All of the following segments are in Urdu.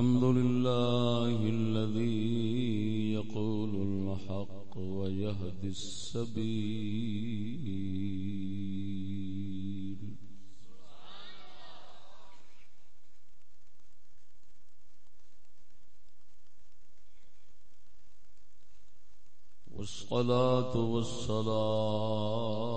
الحمد لله الذي يقول الحق ويهدي السبيل. والصلاة والسلام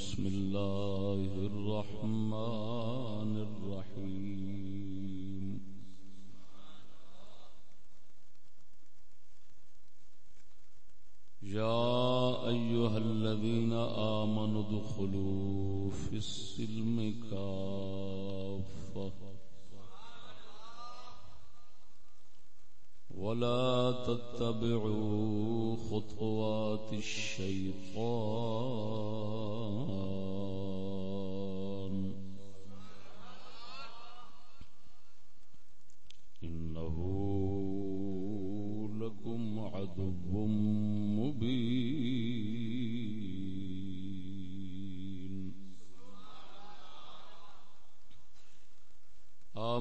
بسم الله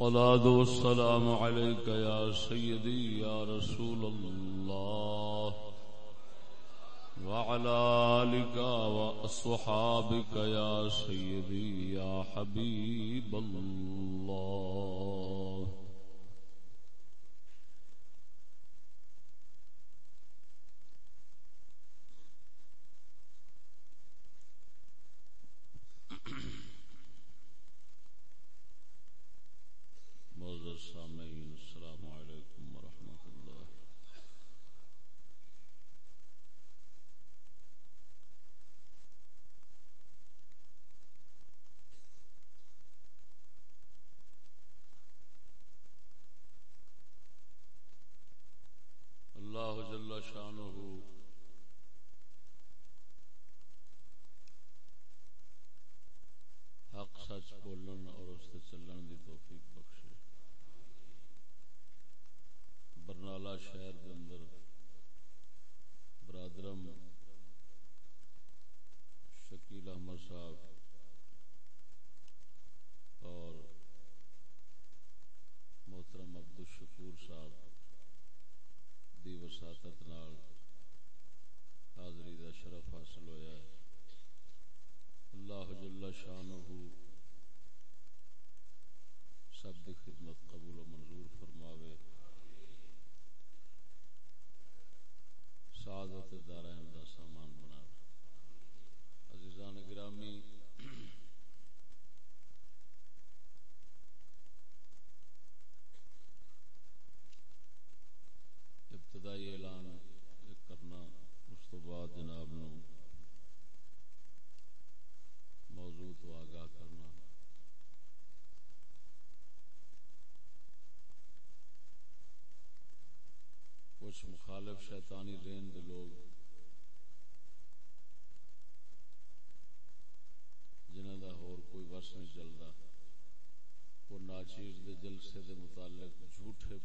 الصلاة والسلام عليك يا سيدي يا رسول الله وعلى آلك وأصحابك يا سيدي يا حبيب الله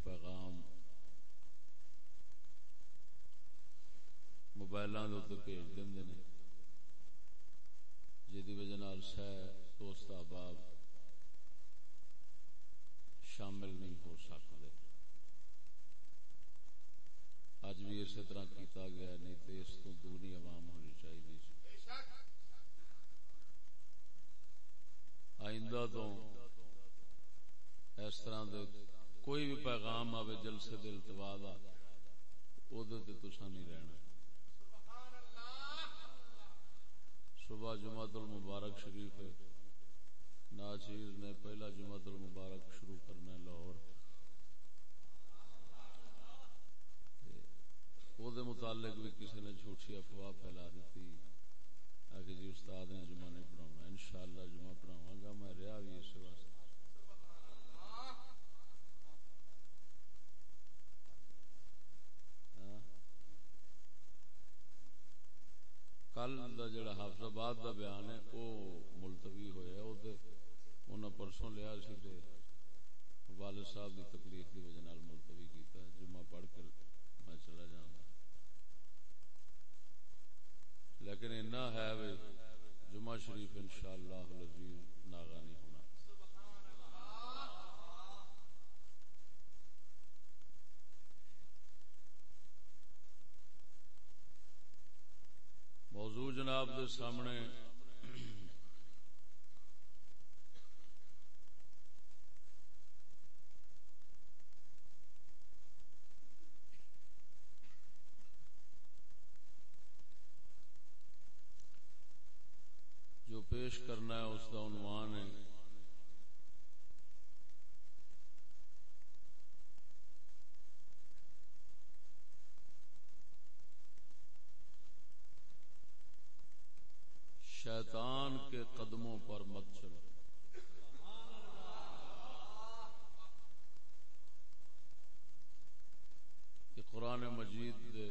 پیغام موبائلوں کے بھیج دیں جی وجہ سہ دوست احباب شامل نہیں ہو سکتے اج بھی اسی طرح کیتا گیا نہیں تو اس تو دونی عوام ہونی چاہیے آئندہ تو اس طرح دے کوئی بھی پیغام آئے جلسے دل تباد ادو تو نہیں رہنا۔ صبح جمعہ المبارک شریف ہے۔ ناچیز نے پہلا جمعہ المبارک شروع کرنا ہے لاہور۔ وہ متعلق بھی کسی نے جھوٹی افواہ پھیلا دیتی۔ آگے جی استاد نے جمعہ نہیں پڑھاؤنا ان شاء اللہ جمعہ پڑھاوا گا۔ میں رہا بھی اس واسطے کل دا جڑا حافظ دا بیان ہے او ملتوی ہویا او ہوا انہاں پرسوں لیا سی والد صاحب دی تکلیف دی وجہ نال ملتوی کیتا جمعہ پڑھ کر میں چلا جاؤں لیکن اینا ہے وے، جمعہ شریف انشاءاللہ العزیز ناغانی ہونا موضوع جناب دے سامنے جو پیش کرنا ہے اس کا عنوان ہے شیطان کے قدموں پر مت چلو یہ قرآن مجید دے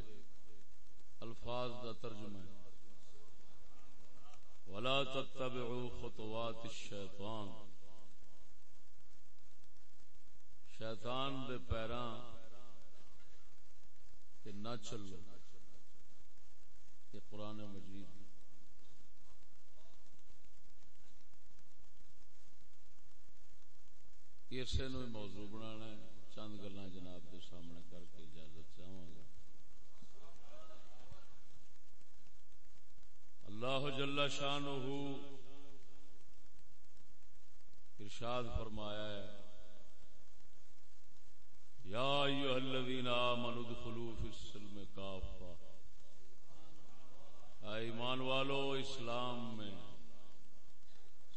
الفاظ دا ترجمہ ہے ولا تتبعوا خطوات الشیطان شیطان دے پیراں کہ نہ چلو یہ قرآن مجید اسے نو موضوع بنانا ہے۔ چند گلا جناب کے سامنے کر کے اجازت چاہوں گا۔ اللہ جل شان ارشاد فرمایا ہے، یا ایوہ الذین آمنوا ادخلوا فی السلم کافا ایمان والو، اسلام میں،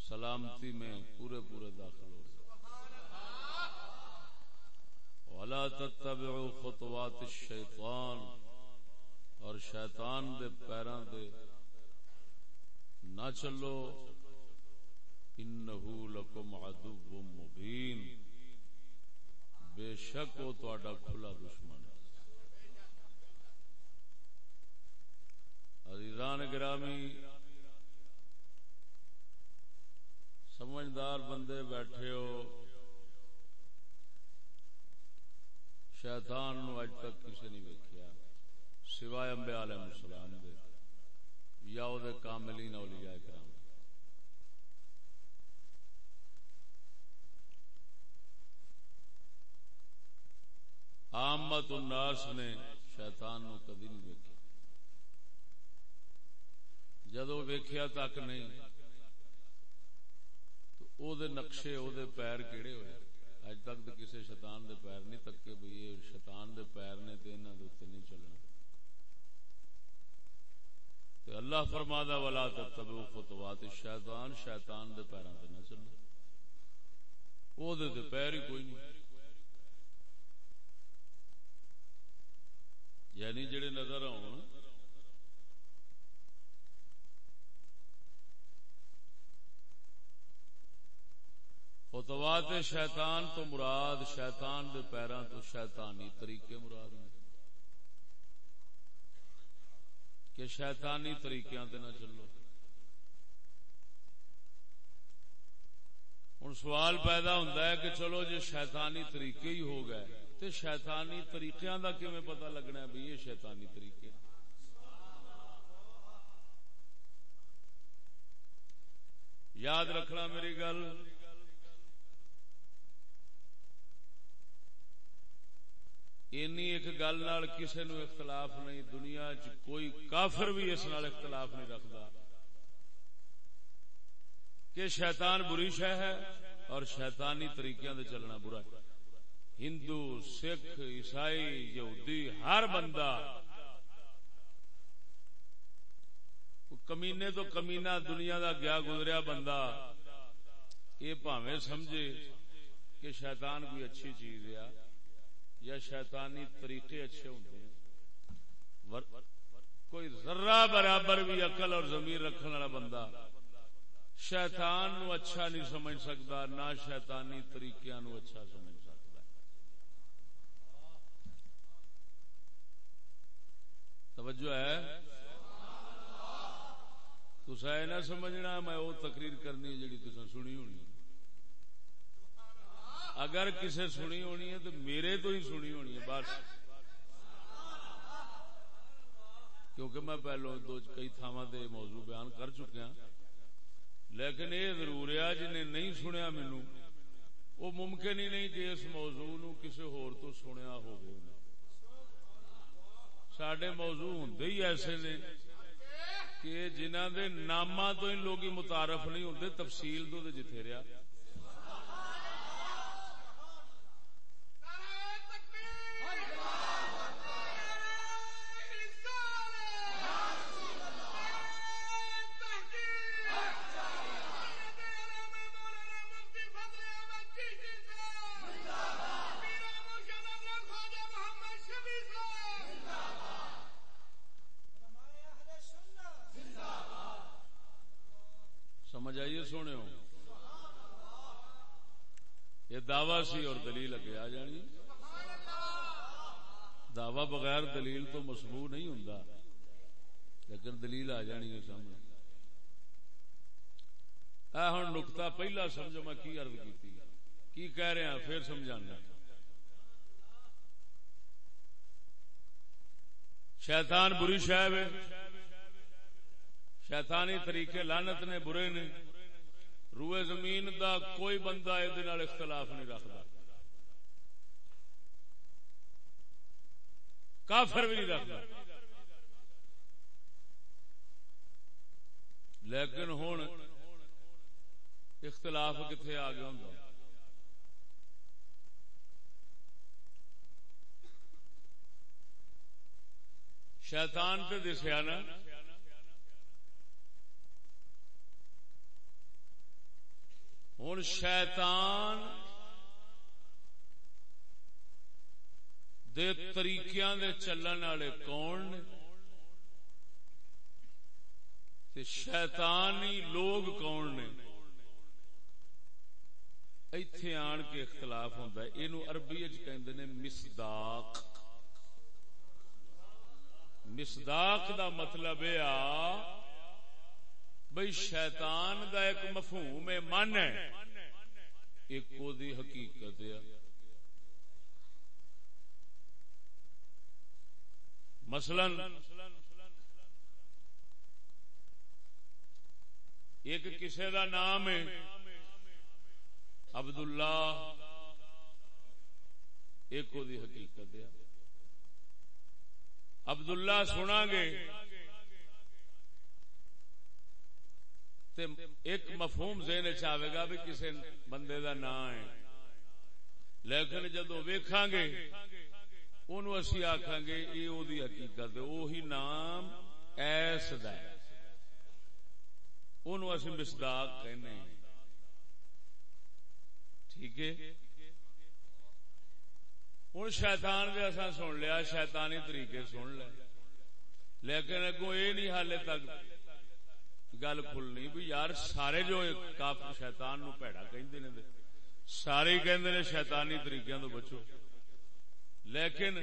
سلامتی میں پورے پورے داخل ولا تتبعوا خطوات الشیطان اور شیطان دے پیراں دے نہ چلو انہو لکم عدو مبین بے شک وہ تہاڈا کھلا دشمن ہے۔ عزیزان گرامی، سمجھدار بندے بیٹھے ہو شیطان نو اج تک کسی نہیں ویکھیا، سوائے انبیاء علیہ السلام دے، یا او دے کاملین اولیاء کرام۔ عامت الناس نے شیطان نو کدی نہیں ویکھیا۔ جدو ویکھیا تک نہیں، تو او دے نقشے او دے پیر کیڑے ہوئے؟ اج تک تو کسی شیطان دے پیر نہیں تکے بھئی، یہ شیطان دے پیر نے تے انہاں دے اوتے نہیں چلنا۔ تے اللہ فرمادا ولا تتبعوا خطوات الشیطان شیطان دے پیراں تے نہ چلو او دے تے پیر ہی کوئی نہیں۔ یعنی جڑے نظر آن خطوات شیطان تو مراد شیطان دے پیران تو شیطانی طریقے مراد نے کہ شیطانی طریقے نہ چلو۔ ہوں سوال پیدا ہوتا ہے کہ چلو جی شیطانی طریقے ہی ہو گئے تو شیطانی طریقے کا کیون پتا لگنا ہے بھی یہ شیطانی طریقے یاد رکھنا میری گل۔ اینی ایک گل کسی نو اختلاف نہیں، دنیا چ کوئی کافر بھی اس نال اختلاف نہیں رکھتا کہ شیطان بری شہ ہے اور شیطانی طریقے دے چلنا برا ہے۔ ہندو، سکھ، عیسائی، یہودی، ہر بندہ کمینے تو کمینا دنیا دا گیا گزریا بندہ، یہ پاوے سمجھے کہ شیطان کوئی اچھی چیز ہے۔ یا شیطانی طریقے اچھے ہوتے ہیں۔ کوئی ذرہ برابر بھی عقل اور زمین رکھنے والا بندہ شیطان نو اچھا نہیں سمجھ سکتا، نہ شیطانی طریقے نو اچھا سمجھ سکتا۔ توجہ ہے؟ تسا یہ نہ سمجھنا، میں وہ تقریر کرنی جی تسا سنی ہونی اگر کسے سنی ہونی ہے تو میرے تو ہی سنی ہونی ہے، بس۔ کیونکہ میں پہلو دو کئی تھاوا دے موضوع بیان کر چکیا ہاں۔ لیکن یہ ضرور ہے، جنہیں نہیں سنیا مینو وہ ممکن ہی نہیں کہ اس موضوع نو کسی ہور تو سنیا ہو سڈے موضوع ہوں ہی ایسے نے کہ جنہ دے ناما تو ہی لوگ متعارف نہیں ہوتے تفصیل تو جتھے رہا دعوی سی اور دلیل اگے آ جانی۔ دعوی بغیر دلیل تو مسبو نہیں ہوں لیکن دلیل آ جانی ہے سامنے۔ ہوں نکتا پہلا سمجھو میں کی عرض کی کی کہہ رہے ہیں؟ پھر سمجھانا۔ شیطان بری شہ شیطانی طریقے لانت نے برے نے۔ روئے زمین دا کوئی بندہ یہ اختلاف نہیں رکھتا کافر بھی نہیں رکھتا لیکن ہوں اختلاف کتنے آ گیا ہوں شیطان تے دسیا نا ہوں شیطان دے طریقیاں دے چلن والے کون نے؟ شیطانی لوگ کون نے؟ ایتھے آن کے اختلاف ہوتا ہے۔ یہ اربی چند نے مسداق مسداق دا مطلب یہ آ بھائی شیطان دا ایک مفہوم من ہے۔ ایک دی حقیقت ہے۔ مثلا، ایک کسی دا نام ہے عبد اللہ ایک دی حقیقت ہے۔ عبد اللہ سنا گے۔ تے ایک مفہوم ذہن چاہے گا بھی کسی بندے دا نام ہے۔ لیکن جدو ویکھاں گے، اونوں اسی آکھاں گے، یہ او دی حقیقت ہے وہی نام ایس دا ہے۔ اونوں اسی مصداق کہنے ہیں۔ ٹھیک ہے؟ ہوں شیطان بھی اصا سن لیا، شیطانی طریقے سن لے لیکن اگوں یہ نہیں حالے تک گل کھلنی بھی یار سارے جو کاف شیطان نو پیڑا کہندے نے سارے کہندے نے شیطانی طریقے تو بچو۔ لیکن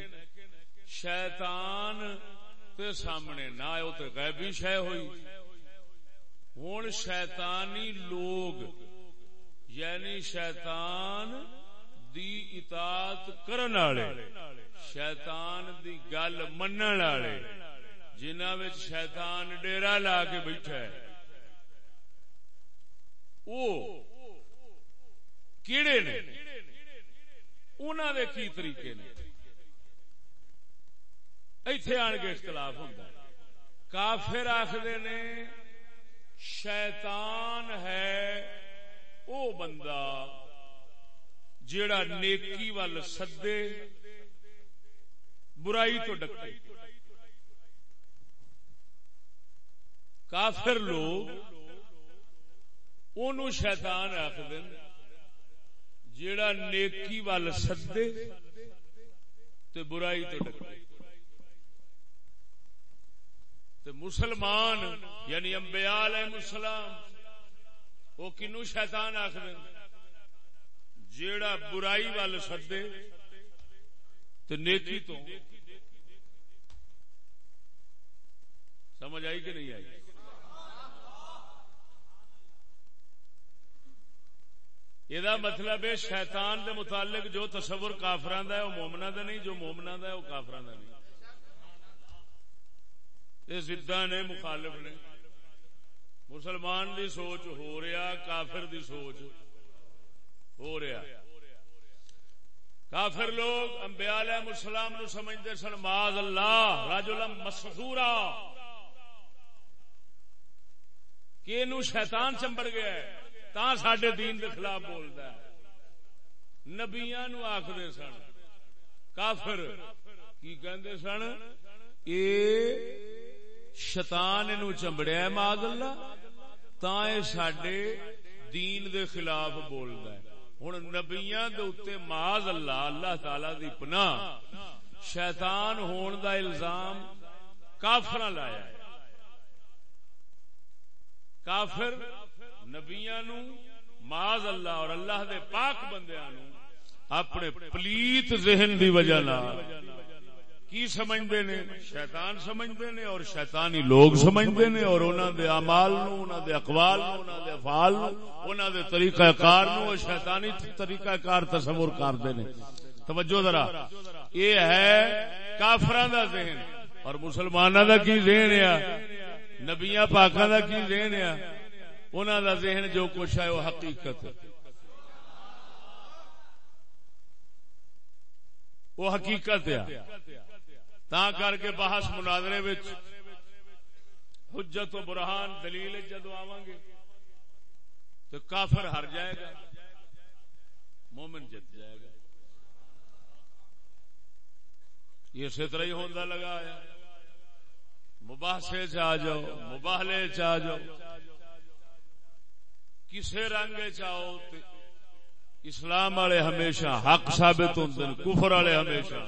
شیطان تے سامنے نہ آئے تو غیبی شہ ہوئی۔ ہوں شیطانی لوگ یعنی شیطان دی اطاعت کرن والے، شیطان دی گل منن والے۔ جنہ شیطان ڈیرا لا کے بیٹھا ہے۔ وہ کیڑے نے؟ انہوں دے کی طریقے نے؟ ایتھے آن کے اختلاف ہوتا کافر آخر نے، شیطان ہے او بندہ جیڑا نیکی وال سدے، برائی تو ڈکے۔ کافر لوگ ان شیطان آخر جیڑا نیکی وال سدے تے برائی تو ڈکے۔ تے مسلمان یعنی انبیاء علیہ السلام، وہ کنو شیطان آخر جیڑا برائی وال سدے تے نیکی تو۔ سمجھ آئی کہ نہیں آئی؟ یہ مطلب ہے شیطان دے متعلق جو تصور کافران دا ہے وہ مومنا دا نہیں جو مومنا دا ہے وہ کافران دا نہیں یہ زدہ نے مخالف نے مسلمان دی سوچ ہو رہا کافر دی سوچ ہو رہا کافر لوگ انبیاء علیہ السلام نو سمجھتے سن ماض اللہ رجلا مسحورا کہ نو شیطان چمبڑ گیا ہے تا سڈے دین دے خلاف بولتا ہے۔ نبیاں نو آخر سن، کافر، کی کہندے سن، اے شیطان نو چمبڑیا ماض اللہ تا سڈے دین دے خلاف بولتا ہے۔ ہوں نبیا ماض اللہ اللہ تعالی دی پناہ۔ شیطان ہون دا الزام کافر لایا کافر نبیا نو ماض اللہ اور اللہ دے پاک بندیاں نو اپنے پلیت ذہن دی وجہ کی سمجھتے نے؟ شیطان سمجھتے نے اور شیطانی لوگ سمجھتے نے اور انہوں دے امال نو انہوں دے اقوال نو دے افعال نو دے طریقہ کار نو اور شیطانی طریقہ کار تصور کرتے نے۔ توجہ ذرا، یہ ہے کافران دا ذہن اور مسلمانوں دا کی ذہن ہے؟ نبیاں پاکاں دا کی ذہن ہے؟ انہوں دا ذہن جو کچھ ہے وہ حقیقت ہے۔ وہ حقیقت ہے۔ تا کر کے بحث مناظرے حجت و برہان دلیل جدو آواں گے تو کافر ہر جائے گا، مومن جت جائے گا۔ یہ اسی طرح ہی ہوتا لگا ہے۔ مباحثے چ جاؤ مباہلے چ جاؤ۔ کسے رنگ چاہو اسلام والے ہمیشہ حق ثابت ہوتے کفر والے ہمیشہ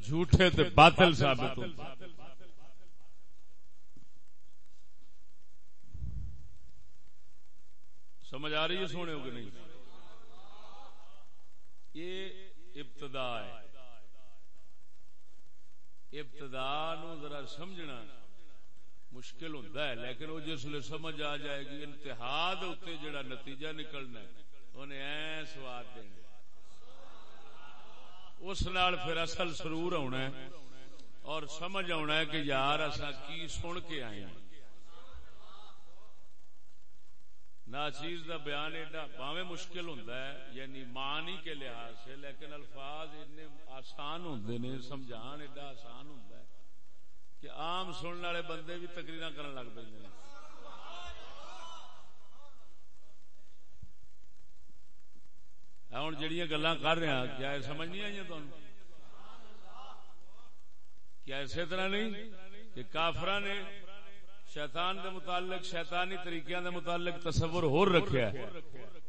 جھوٹے تے باطل ثابت ہو سمجھ آ رہی ہے سونے ہو کہ نہیں؟ یہ ابتدا ہے۔ ابتدا نو ذرا سمجھنا۔ مشکل ہوتا ہے، لیکن وہ جس سمجھ آ جائے گی انتہاد اتنے جڑا نتیجہ نکلنا ہے، انہیں ای سواد دینا اس نال پھر اصل سرور آنا ہے اور سمجھ آنا ہے کہ یار اصا کی سن کے آئے ہیں۔ نہ چیز کا بیان ایڈا باوے مشکل ہوتا ہے یعنی معنی کے لحاظ سے، لیکن الفاظ اتنے آسان ہوتے نے، سمجھان ایڈا آسان ہوتا ہے۔ کہ عام سننے والے بندے بھی تقریر کرنے لگ پہ ہوں جہیا گلا کر رہا کیا سمجھ نہیں آئی تمہیں کیا اسی طرح نہیں کہ کافر نے شیطان دے متعلق شیطانی طریقے دے متعلق تصور ہو رکھا ہے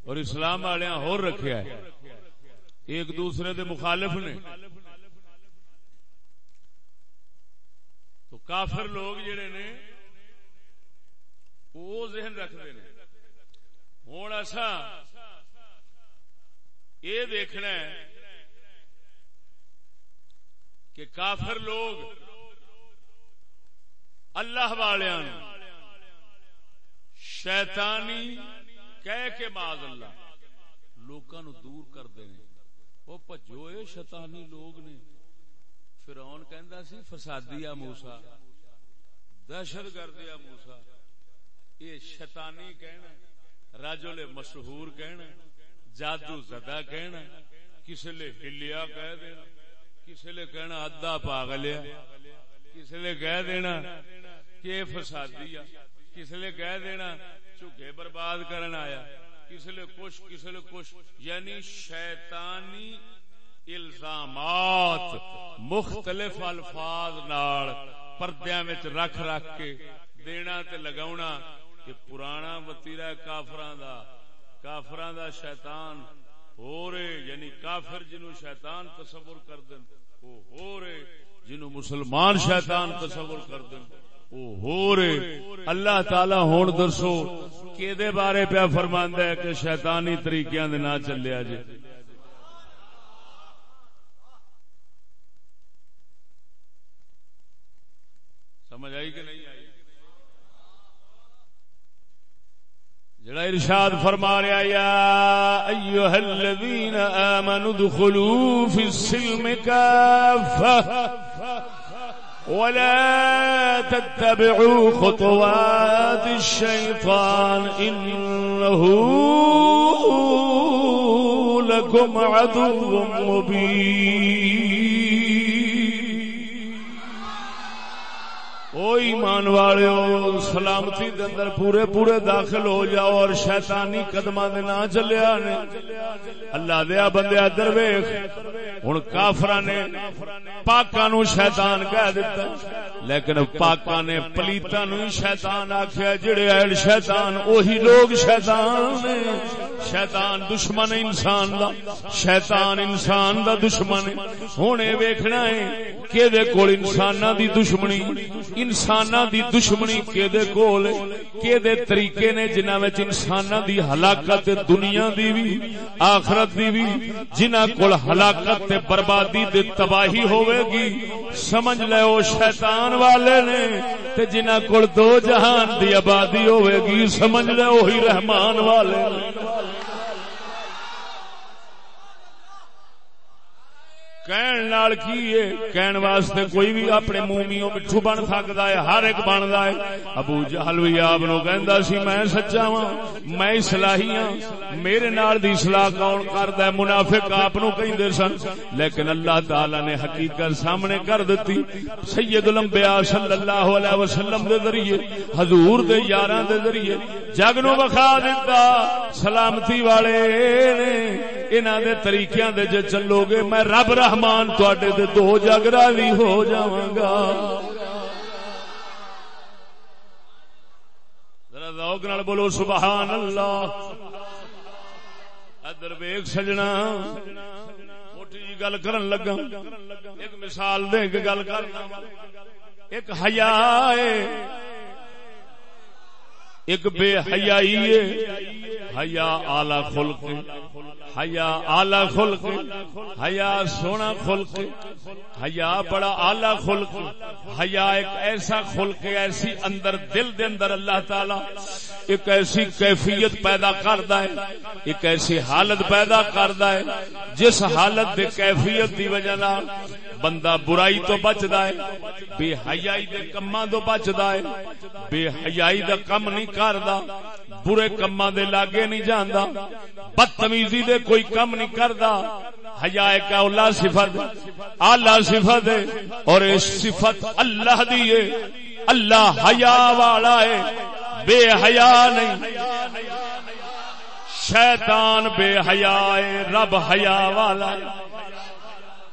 اور اسلام والے ہو رکھا ہے۔ ایک دوسرے دے مخالف نے۔ تو کافر لوگ جڑے نے، وہ ذہن رکھتے ہیں۔ ہوں ایسا یہ دیکھنا ہے کہ کافر لوگ اللہ والوں شیطانی کہہ کے معاذ اللہ لوکاں نو دور کر دینے وہ پجوئے شیطانی لوگ نے۔ فرعون کہندا سی، فسادی آ موسی، دہشت گرد آ موسی۔ یہ شیطانی کہنا رجل مشہور کہنا جادو زدہ کہنا کسی لے ہلیا کہہ دینا، کسی لے کہنا ادھا پاگلیا کسی لے کہہ دینا کہ فسادی آ۔ کسی لے کہہ دینا چوکے برباد کرن آیا۔ کسی لے کچھ، کسی لے کچھ یعنی شیطانی الزامات مختلف الفاظ نال پردیاں وچ رکھ رکھ کے دینا تے لگاونا کہ پرانا وتیرا کافراں دا کافراں دا شیطان ہو رے یعنی کافر جنو شیطان تصور کر دین وہ ہو رے جنو مسلمان شیطان تصور کر دین وہ ہو رے اللہ تعالی ہون درسو کہ دے بارے پیا فرماندا ہے کہ شیطانی طریقیاں دے نہ چلیا جے۔ سمجھ آئی کہ نہیں آئی۔ جڑا ارشاد فرما رہا یا ایها الذین آمنوا ادخلوا فی السلم کافہ ولا تتبعوا خطوات الشيطان إنه لكم عدو مبين او ایمان والے سلامتی دے اندر پورے پورے داخل ہو جاؤ اور شیطانی قدمہ دے نہ چلیا نے۔ اللہ دیا بندے ادھر درویش ہن کافراں نے پاکاں نو شیطان کہہ دیتا لیکن پاکاں نے پلیتاں نو شیطان آکھیا، جڑے اہل شیطان، اوہی لوگ شیطان نے۔ شیطان دشمن انسان دا، شیطان انسان دا دشمن ہن اے ویکھنا ہے کہ دے کول انساناں دی دشمنی؟ انسان دی دشمنی کہ کول کہ طریقے نے جنہاں وچ انساناں دی ہلاکت دنیا دی بھی آخرت دی بھی جنہاں کول ہلاکت تے بربادی تے تباہی ہوے گی۔ سمجھ لے او شیطان والے نے، تے جنہاں کول دو جہان دی آبادی ہوے گی، سمجھ لے وہی رحمان والے نے۔ کہن نال کی ہے کہن واسطے کوئی بھی اپنے مومیوں مٹھو بن سکتا ہے ہر ایک بنتا ہے ابو جہل بھی آپ نو کہندا سی میں سچا وا میں اصلاحی ہاں میرے نال دی اصلاح کون کردا ہے منافق آپ نو کہندے سن لیکن اللہ تعالی نے حقیقت سامنے کر دتی سید الانبیاء صلی اللہ علیہ وسلم دے ذریعے حضور دے یاراں دے ذریعے جگ نو بخا دیتا سلامتی والے نے انہاں دے طریقیاں دے جے چلو گے میں رب رحم رحمان تڈے دے دو جگ راوی ہو جاواں گا۔ ذوق نال بولو سبحان اللہ ادھر ویگ سجنا، موٹی جی گل کرن لگا ایک مثال دے کے گل کر ایک حیا ایک بے حیائی حیا آلہ خلق حیا آلہ خلق، حیا سونا خلق، حیا بڑا آلہ خلق، حیا ایک ایسا خلق ایسی اندر دل دے اندر اللہ تعالی ایک ایسی کیفیت پیدا کردا ہے، ایک ایسی حالت پیدا کردا ہے، جس حالت دے کیفیت دی وجہ نال بندہ برائی تو بچدا ہے، بے حیائی دے کماں تو بچدا ہے، بے حیائی دا کم نہیں کردا برے کماں دے لاگے نہیں جاندا، بدتمیزی دے کوئی کم نہیں کردا۔ حیا ایک اولا صفت، اعلی صفت ہے، اور اس صفت اللہ دی ہے۔ اللہ حیا والا ہے، بے حیا نہیں۔ شیطان بے حیا ہے، رب حیا والا ہے۔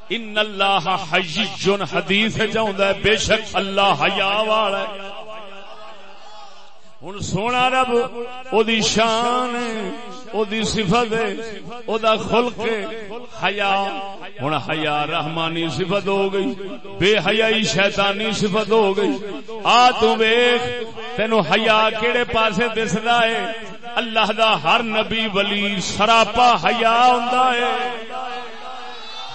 ان اللہ حیجن حدیث چاہتا ہے، بے شک اللہ حیا والا ہے۔ ہوں سونا رب او دی شان او دی صفت او دا خلق حیا ہوں حیا رحمانی صفت ہو گئی، بے حیائی شیطانی صفت ہو گئی۔ آ تو ویخ تینو حیا کیڑے پاسے دسدا ہے؟ اللہ دا ہر نبی ولی سراپا حیا ہوندا ہے۔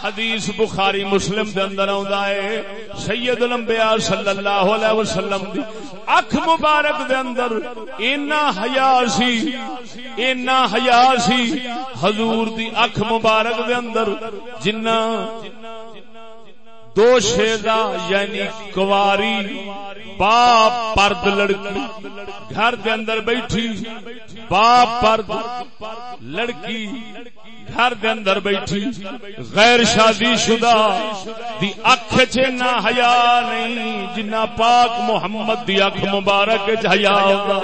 حدیث بخاری مسلم دے اندر آندا ہے، سید الانبیاء صلی اللہ علیہ وسلم دی اکھ مبارک دے اندر اینا حیا سی، اینا حیا سی، حضور دی اکھ مبارک دے اندر جنہ دو شیزا یعنی کواری باپ پرد لڑکی گھر دے اندر بیٹھی، باپ پرد لڑکی گھر دے اندر بیٹھی، غیر شادی شدہ، دی اکھ چ نہ حیا نہیں جنہ پاک محمد دی اکھ مبارک چ حیا ہوندا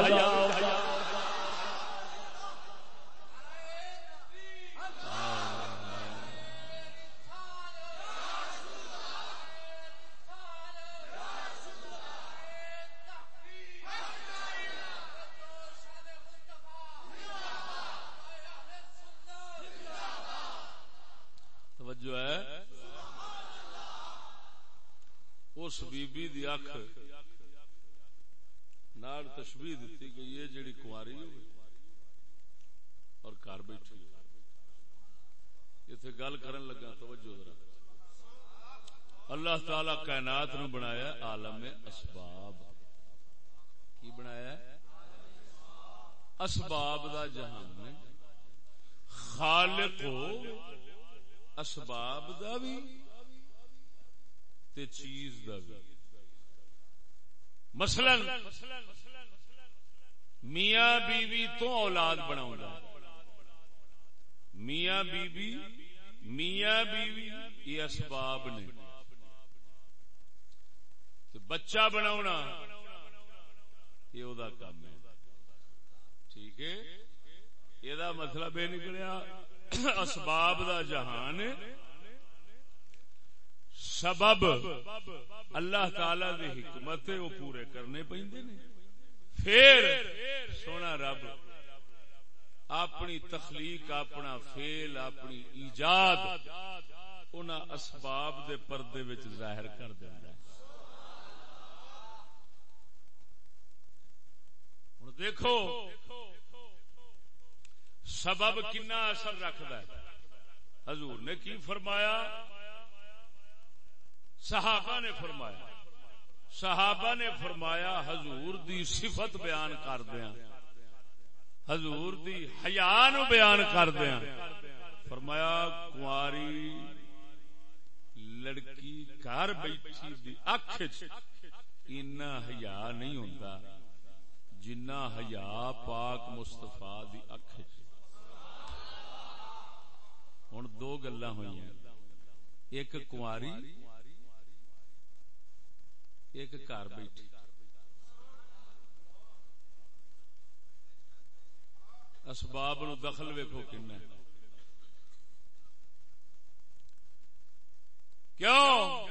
اس بی بی دی اکھ نال تشبیح دیتی کہ یہ جڑی کاری ہوگی اور گھر بیٹھی اتنے گل کرن لگا، توجہ ذرا۔ اللہ تعالی کائنات نو بنایا عالم اسباب۔ کی بنایا؟ اسباب دا جہان۔ خالق اسباب دا بھی۔ تے چیز دا بھی۔ مثلا، میاں بیوی تو اولاد بنا میاں بیوی میاں بیوی یہ اسباب نے۔ بچہ بنا یہ کام ہے۔ ٹھیک ہے؟ یہ مطلب یہ نکلیا، اسباب دا جہان سبب اللہ تعالی دی حکمت وہ پورے کرنے پیندے نے۔ پھر سونا رب، اپنی تخلیق، اپنا فیل اپنی ایجاد ان اسباب دے پردے وچ ظاہر کر دینا ہوں دیکھو، سبب کنا اثر رکھد ہے۔ حضور نے کی فرمایا؟ صحابہ نے فرمایا، صحابہ نے فرمایا، حضور دی صفت بیان کر دیا حضور دی حیا نو بیان کر دیا فرمایا کاری لڑکی گھر بیٹھی دی اکھ اینا حیا نہیں ہوتا جنا حیا پاک مستفا دی اکھ ہوں دو گلا ہوئی ایک کاری ایک گھر بیٹھی۔ اسباب نو دخل ویکو کن کیوں؟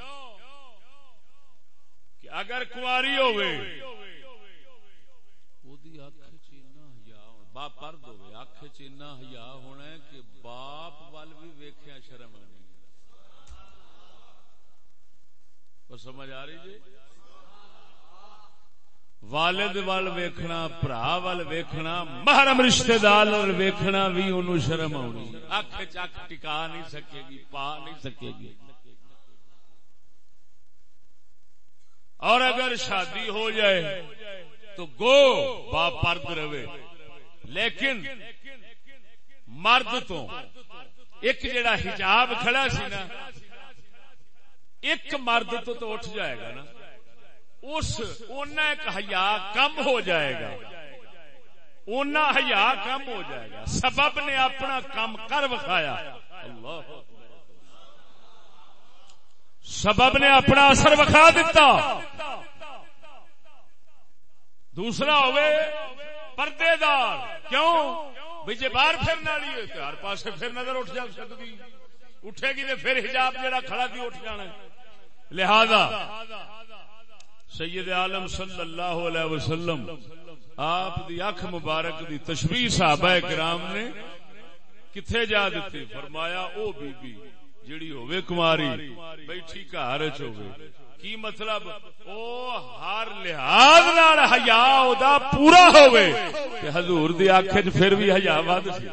کہ اگر کاری ہوئے باپ پرد ہوئے اکھ چینا ہیا ہونا ہے کہ باپ وال بھی ویکھیا شرم آنی سمجھ آ رہی جی؟ والد وال ویکھنا برا وال ویکھنا، محرم رشتہ دار ویکھنا بھی انہوں شرم آنی اکھ چک ٹکا نہیں سکے گی، پا نہیں سکے گی۔ اور اگر شادی ہو جائے تو گو با پرد رہے۔ لیکن مرد تو ایک جڑا حجاب کھڑا سی نا، ایک مرد تو تو اٹھ جائے گا نا۔ اس ایک حیا کم ہو جائے گا۔ اونا حیا کم ہو جائے گا۔ سبب نے اپنا کام کر بکھایا سبب نے اپنا اثر بکھا دیتا دوسرا ہوئے پردے دار کیوں بھائی باہر پھرنے والی ہے ہر پاس پھر نظر اٹھ جا سکتی اٹھے گی تو پھر حجاب جڑا کھڑا دی اٹھ جانا لہذا سید عالم صلی اللہ علیہ وسلم، آپ دی اکھ مبارک دی تشبیح صحابہ کرام نے کتھے جا دیتی فرمایا، او بی بی جڑی ہوئے کماری، بیٹھی گھر ہوئے کی مطلب؟ او ہر لحاظ نال حیا او دا پورا ہوئے کہ حضور دی اکھ وچ پھر بھی حیا ود سی۔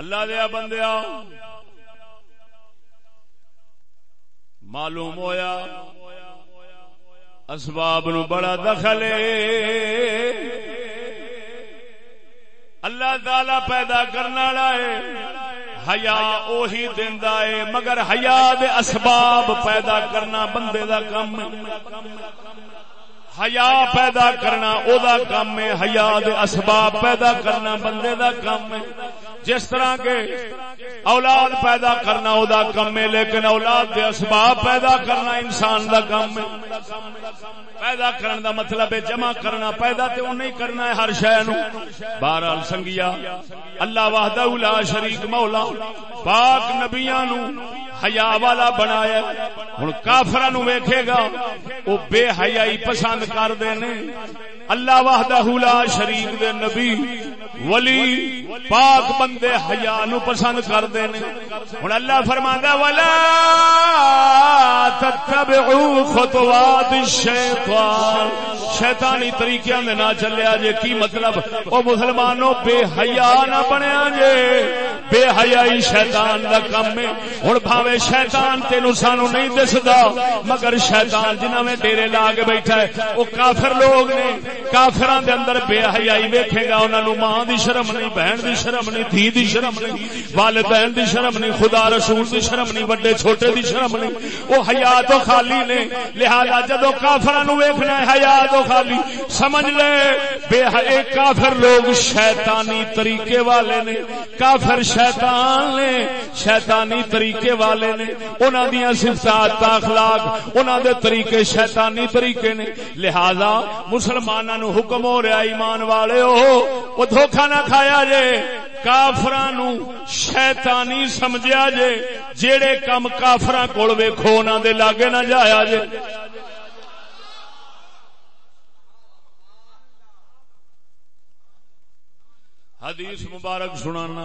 اللہ دیا بندیا معلوم ہویا، اسباب نو بڑا دخل اللہ تعالی پیدا کرنے والا ہے۔ ہیا اوہی دیندا ہے، مگر حیا دے اسباب پیدا کرنا بندے دا کم حیا پیدا کرنا او دا کم ہے، حیا دے اسباب پیدا کرنا، بندے دا کم ہے۔ جس طرح کے اولاد پیدا کرنا او دا کم ہے، لیکن اولاد دے اسباب پیدا کرنا انسان دا کم ہے۔ پیدا کرن دا مطلب ہے جمع کرنا، پیدا تے وہ نہیں کرنا ہے ہر شے نو۔ بہرحال سنگیا، اللہ وحدہ لا شریک مولا، پاک نبیاں نو حیا والا بنایا ہن کافراں نو ویکھے گا، او بے حیائی پسند کر دے نے اللہ وحدہ لا شریک دے نبی، ولی، پاک بندے حیا نو پسند کر دے نے ہن اللہ فرماندا ولا تتبعوا خطوات الشیطان شیطانی طریقے دے نہ چلیا جے، کی مطلب؟ او مسلمانوں، بے حیا نہ بنیا جے۔ بے حیائی شیطان دا کم ہے۔ ہن بھاوے شیطان تینو سانو نہیں دسدا، مگر شیطان جنہاں میں ڈیرے لا کے بیٹھا ہے او کافر لوگ نے کافراں دے اندر بے حیائی ویکھے گا، انہاں نو ماں دی شرم نہیں، بہن دی شرم نہیں، دھی دی شرم نہیں، والدین دی شرم نہیں، خدا رسول دی شرم نہیں بڑے چھوٹے دی شرم نہیں۔ او حیا تو خالی نے، لہذا جدو کافراں نو ویکھنا ہے حیا تو خالی، سمجھ لے، بے حیا کافر لوگ شیطانی طریقے والے نے، کافر شیطان نے، شیطانی طریقے والے نے۔ انہاں دیاں صفات اخلاق، انہاں دے طریقے شیطانی طریقے نے۔ لہذا مسلماناں نو حکم ہو رہا ایمان والے ہو۔ او دھوکا نہ کھایا جے کافراں نو شیطانی سمجھیا جے، جیڑے کم کافراں کول ویکھو، انہاں دے لاگے نہ جایا جے۔ حدیث مبارک سنانا۔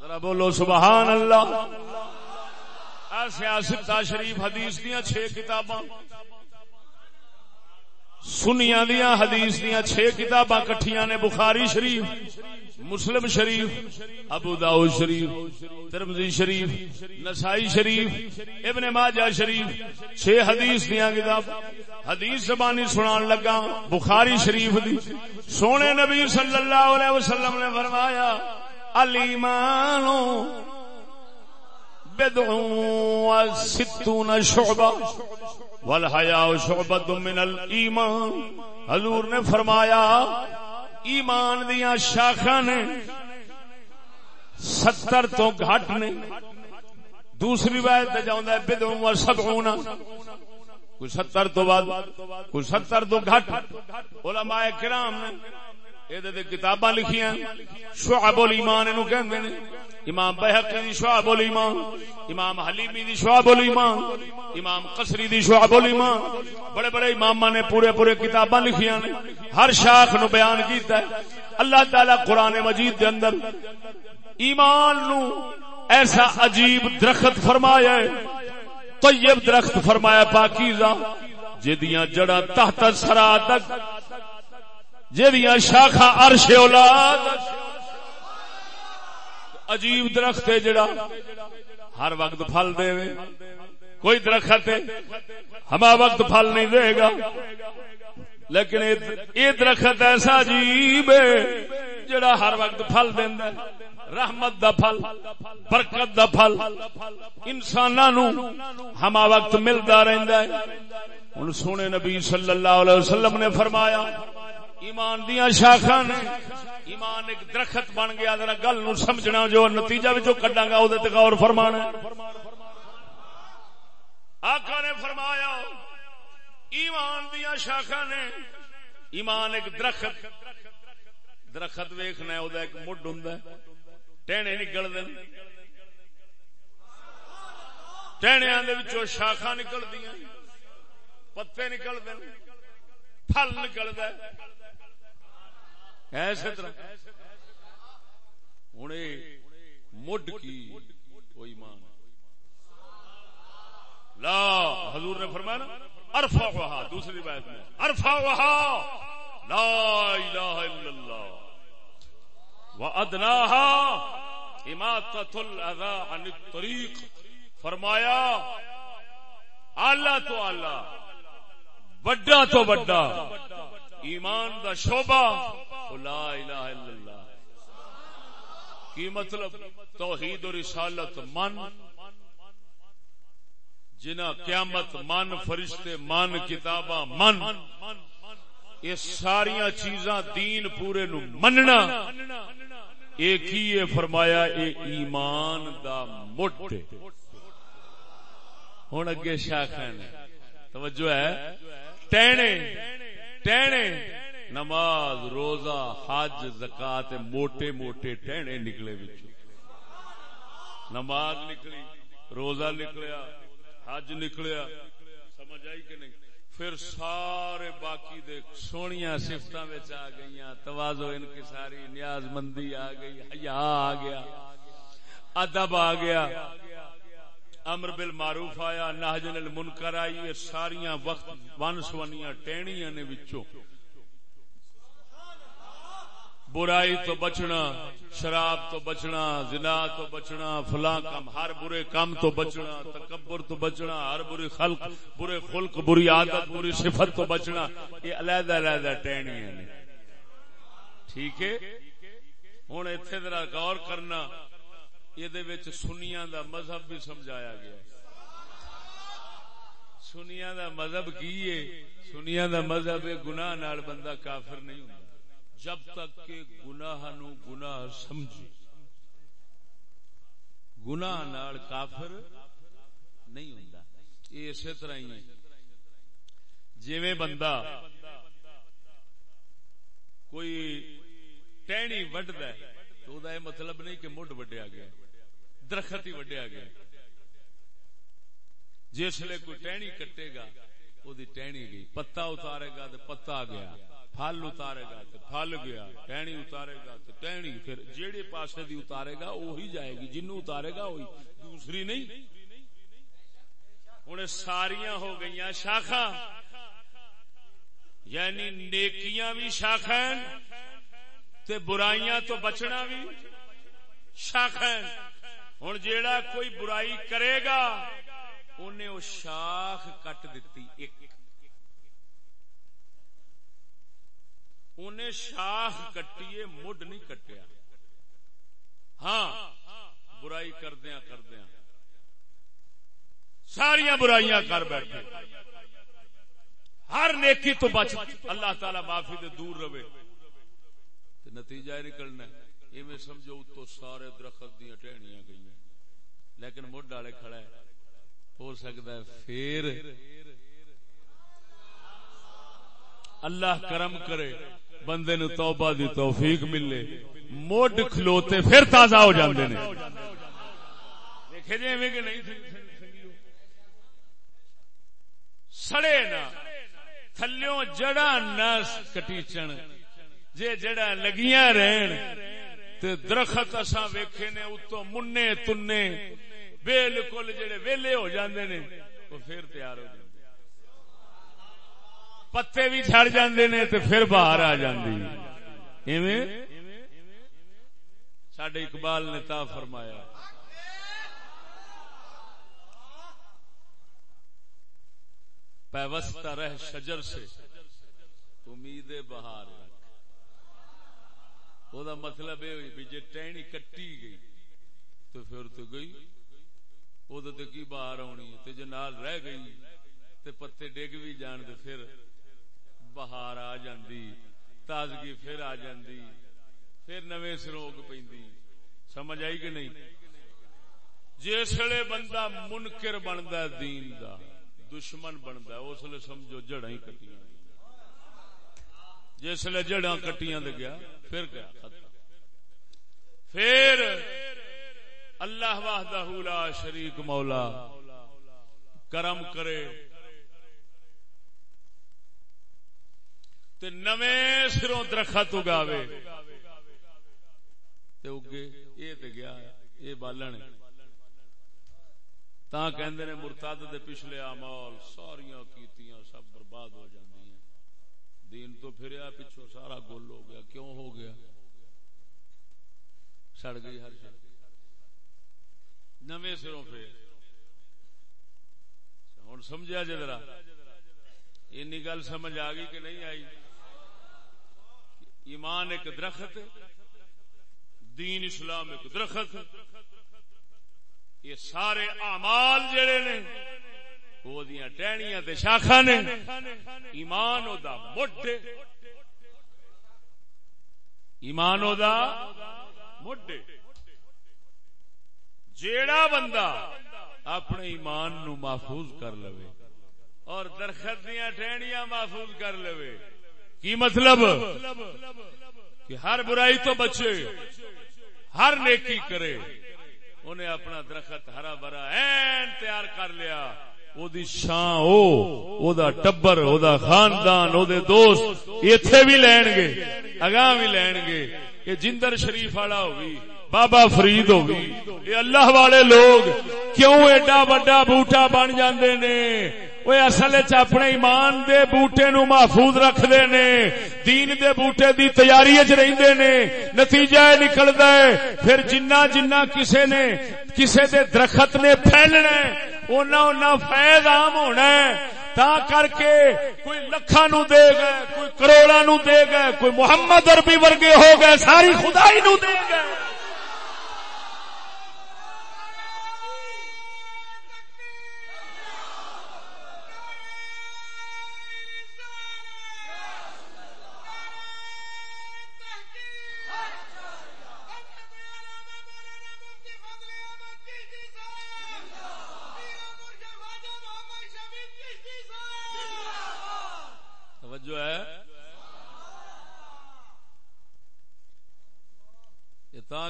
ذرا بولو، سبحان اللہ۔ سیاست شریف حدیث دیا چھ کتاباں۔ سنیا دیا حدیث دیا چھ کتاباں کٹھیاں نے بخاری شریف، مسلم شریف، ابو داؤد شریف ترمزی شریف، نسائی شریف، ابن ماجہ شریف چھ حدیث دیا کتاب۔ حدیث زبانی سنان لگا بخاری شریف دی۔ سونے نبی صلی اللہ علیہ وسلم نے فرمایا الایمان بدعو ستون شعبہ۔ والحیاء شعبت من الایمان۔ حضور نے فرمایا، ایمان دیا شاخا نے ستر تو گھٹ نے۔ دوسری بات جاؤں بدعو سبعون کوئی ستر تو بعد، کوئی ستر تو گھٹ۔ علماء کرام نے یہ کتاباں لکھیاں۔ شعب الایمان انہوں کہندے نے۔ امام بحقی دی شعب الایمان، امام حلیمی دی شعب الایمان، امام قصری دی شعب الایمان، بڑے بڑے امام نے پورے پورے کتاباں لکھیاں نے، ہر شاخ نو بیان کیتا ہے۔ اللہ تعالی قرآن مجید دے اندر ایمان نو ایسا عجیب درخت فرمایا ہے، طیب درخت فرمایا پاکیزہ جدیاں جڑا تحت سرا تک جدیاں شاخا عرش اولاد تک۔ عجیب درخت ہے جڑا ہر وقت پھل دے وے۔ کوئی درخت ہے، ہما وقت پھل نہیں دے گا۔ لیکن یہ درخت ایسا عجیب ہے جڑا ہر وقت پھل دینا رحمت دا پھل، برکت دا پھل۔ انسان ہما وقت ملتا رہتا ہے۔ ہوں سونے نبی صلی اللہ علیہ وسلم نے فرمایا، ایمان دیا شاخا نے ایمان ایک درخت بن گیا، ذرا گل نو سمجھنا جو نتیجہ بھی جو کڈا گا وہ غور فرمانا آقا نے فرمایا، ایمان دیا شاخا نے ایمان ایک درخت درخت ویخنا ایک مڈ ہوں ٹہنے نکل دیں ٹہنیا شاخا نکل دیا پتے نکل دیں پھل نکلتا ایسے طرح۔ ہوں مڈ کی کوئی مان لا، حضور نے فرمایا نا ارفا وہا، دوسری بات میں۔ ارفا وہا، لا الہ الا اللہ۔ و وَأَدْنَاهَا إِمَاتَةُ الْأَذَى عَنِ الطَّرِيقِ۔ فرمایا، آلہ تو آلہ بڑا تو بڑا ایمان دا شعبہ لا الہ الا اللہ۔ کی مطلب؟ توحید و رسالت من جنا قیامت من، فرشتے من، کتاباں من۔ یہ ساریا چیزاں دین پورے نو مننا۔ ایک ہی یہ فرمایا؟ اے ایمان دا مٹ۔ ہوں اگے شاخا توجہ ہے۔ ٹہنے۔ ٹہنے۔ نماز، روزہ، حج، زکات، موٹے موٹے ٹہنے نکلے بچ نماز نکلی، روزہ نکلیا، حج نکلیا، سمجھ آئی کہ نہیں؟ پھر سارے باقی دے سونیا سفت آ گئی توازو ان کی ساری نیاز مندی آ گئی، حیا آ گیا، ادب آ گیا۔ امر بل معروف آیا نہجن المنکر آئی، یہ ساریاں وقت ون سونیاں ٹہنیاں نے وچوں۔ برائی تو بچنا، شراب تو بچنا، زنا تو بچنا، فلاں کم ہر برے کام تو بچنا، تکبر تو بچنا، ہر بری خلق، برے خلق، بری عادت، بری صفت تو بچنا، یہ علیحدہ علیحدہ ٹہنیاں نے۔ ٹھیک ہے؟ ہوں اتنے ذرا غور کرنا۔ یہ سنیا دا مذہب بھی سمجھایا گیا سنیا دا مذہب کی ہے سنیا دا مذہب گناہ نال بندہ کافر نہیں ہوں جب تک کہ گناہ نو گناہ سمجھی گناہ نال کافر نہیں ہوں یہ اسی طرح ہی جی بندہ کوئی ٹہنی وڈ تو مطلب نہیں کہ مڈ وڈیا گیا درخت ہی وڈیا گیا۔ جسے کوئی ٹہنی کٹے گا، وہ ٹہنی گئی۔ پتا اتارے گا تو پتا گیا۔ پھل اتارے گا تو پھل گیا۔ ٹہنی اتارے گا تو ٹہنی۔ پھر جیڑے پاسے دی اتارے گا وہی جائے گی۔ جنو اتارے گا وہی دوسری نہیں۔ ہوں ساریاں ہو گئی شاخا۔ یعنی نیکیاں بھی شاخا برائیاں تو بچنا بھی شاخا ہوں جیڑا کوئی برائی کرے گا انہیں وہ شاخ کٹ دیتی ایک۔ انہیں شاخ کٹی مڈ نہیں کٹیا۔ ہاں برائی کردیا کردیا ساریا برائیاں کر بیٹھے۔ ہر نیکی تو بچ، اللہ تعالی معافی دے دور رہے۔ نتیجہ نکلنا۔ ایویں سمجھو تو سارے درخت دیا ٹہنیاں گئی لیکن مڈ والے کھڑا ہے۔ ہو سکتا ہے پھر اللہ کرم کرے، بندے نو توبہ دی توفیق ملے۔ موڈ کھلوتے پھر تازہ ہو جاندے نے۔ دیکھے جی ایویں کہ نہیں سڑے نا تھلیوں جڑا نہ کٹیچن۔ جے جڑا لگیاں رہن تے درخت اسا ویکھے نے اتو منے تنے، بالکل جڑے ویلے ہو جاندے نے، وہ پھر تیار ہو جاندے پتے بھی چھڑ جاندے نے تے پھر باہر آ جاندی۔ ایویں؟ ساڈے اقبال نے تا فرمایا۔ پیوستہ رہ شجر سے، امید بہار۔ وہ مطلب یہ ہوئی جی ٹہنی کٹی گئی تو پھر تو گئی وہ کی باہر آنی ہے جی نال رہ گئی تو پتے ڈگ بھی جان دے پھر بہار آ جاندی تازگی پھر آ جاندی پھر نویں سروگ پہ سمجھ آئی کہ نہیں جسے بندہ منکر بنتا دین دا دشمن بنتا اس لیے سمجھو جڑا ہی کٹیاں جسے جڑا کٹیاں دے گیا، پھر کیا؟ پھر اللہ واہدہ لا شریک مولا، کرم کرے۔ تے نویں سروں درخت اگاوے۔ تے اگے یہ تے گیا یہ بالن۔ تا کہندے نے مرتد دے پچھلے اعمال ساریاں کیتیاں سب برباد ہو جاندیاں دین تو پھریا پچھو سارا گل ہو گیا، کیوں ہو گیا؟ سڑ گئی ہر شہر نویں سروں پہ ہوں سمجھا جی ذرا۔ این گل سمجھ آ گئی کہ نہیں آئی؟ ایمان ایک درخت، دین اسلام ایک درخت۔ یہ سارے اعمال جڑے نے وہ ٹہنیاں تے شاخا نے۔ ایمان او دا موڈے ایمان او دا موڈے جیڑا بندہ اپنے ایمان نو محفوظ کر لو اور درخت دیا ٹہنیاں محفوظ کر لو کی مطلب؟ کہ ہر برائی تو بچے، ہر نیکی کرے، انہیں اپنا درخت ہرا بھرا این تیار کر لیا۔ او دی شان او او دا ٹبر او دا خاندان او دے دوست ایتھے بھی لین گے اگاں بھی لین گے یہ جندر شریف والا ہوگی بابا فرید ہوگی یہ اللہ والے لوگ کیوں ایڈا بڑا بوٹا بن جاندے نے وہ اصل اپنے ایمان دے بوٹے نو محفوظ رکھتے نے دین دے بوٹے دی تیاری رہندے نے نتیجہ نکلدا ہے پھر جنہ جنہ کسے نے کسے دے درخت نے پھیلنا اونا اونا فیض عام ہونا ہے تا کر کے کوئی لکھا نو دے گا کوئی کروڑا نو دے گا کوئی محمد عربی ورگے ہو گئے ساری خدائی نو دے گا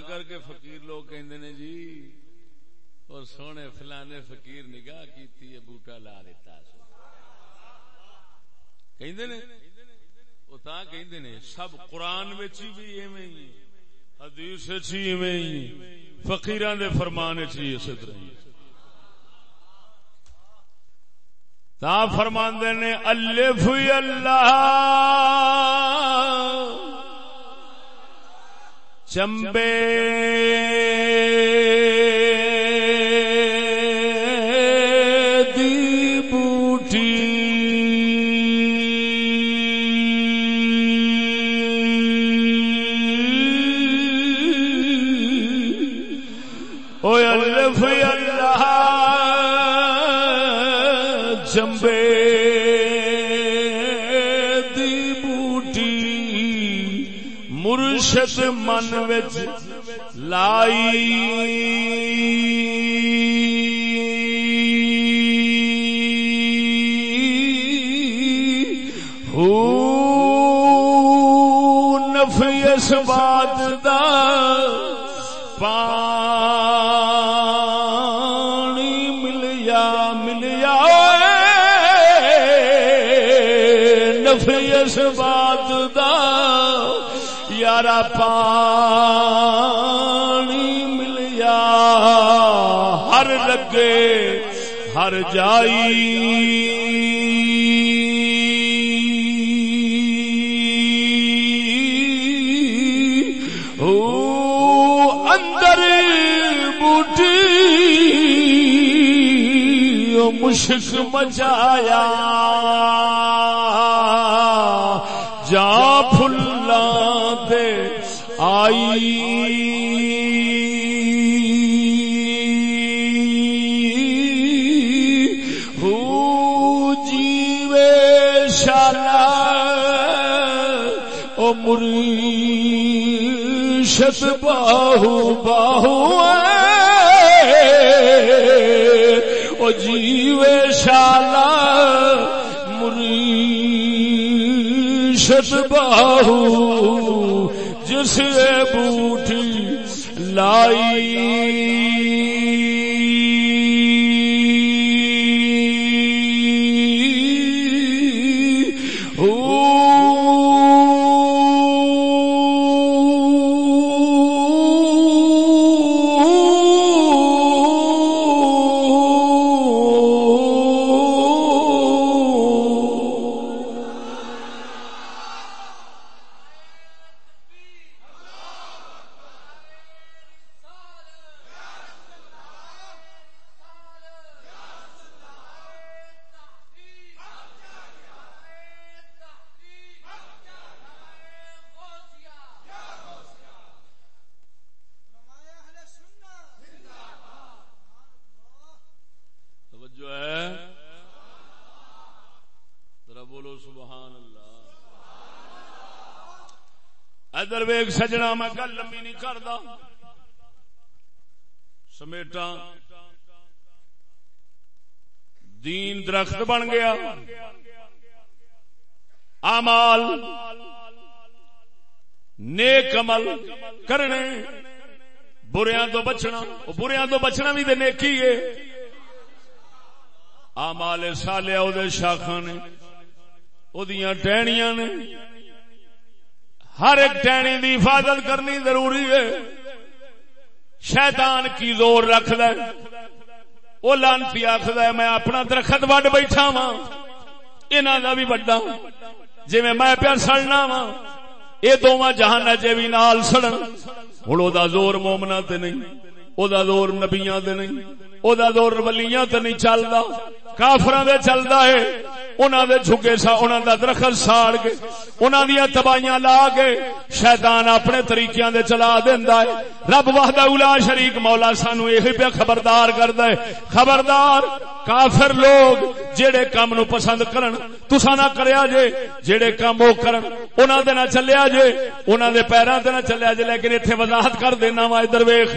کر کے فقیر لوگ کہندے نے جی اور سونے فلانے فقیر نگاہ کیتی ہے، بوٹا لا دیتا سو کہندے نے تا کہندے نے، سب قرآن وچ بھی ایویں ہی حدیث وچ ہی ایویں ہی فقیراں دے فرمان وچ ہی اسی طرح ہی تا فرماندے نے الف اللہ۔ چمبے من وچ لائی نفی اس بات دا پانی ملیا ملیا۔ نفی اس بات دا یارا پانی جائی۔ جائی اندر بوٹی مشک مچایا۔ ادر ویگ سجنا، میں گل لمبی نہیں کرتا سمیٹا دین درخت بن گیا۔ امال نیک عمل کرنے۔ بریاں تو بچنا۔ بریاں تو بچنا بھی تو نیکی ہے۔ آمال سالیا وہ شاخا نے۔ ٹہنیاں نے۔ ہر ایک ٹہنی دی حفاظت کرنی ضروری ہے۔ شیطان کی زور رکھ دے وہ لانتی آخد میں اپنا درخت وڈ بیٹھا وا انہوں کا بھی وڈا جی میں پیا سڑنا وا یہ دونوں جہان جی بھی نال سڑن۔ ہوں وہ زور مومنا تے نہیں وہ زور نبیاں تے نہیں وہ زور ولیاں تے نہیں چلتا کافر چلتا ہے انہوں دے جھکے سا انہوں دا درخت ساڑ کے انہوں دیا تباہیاں لا کے شیطان اپنے طریقے دے چلا دینا ہے۔ رب وحدہ اولا شریک مولا سانو یہ پہ خبردار کرد ہے۔ خبردار، کافر لوگ جڑے کام نو پسند کرن تسا نہ کریا جے جڑے کام وہ کرن انہوں دے نہ چلیا جے انہوں دے پیروں دے نہ چلیا جے، لیکن اتنے وضاحت کر دینا وا ادھر ویخ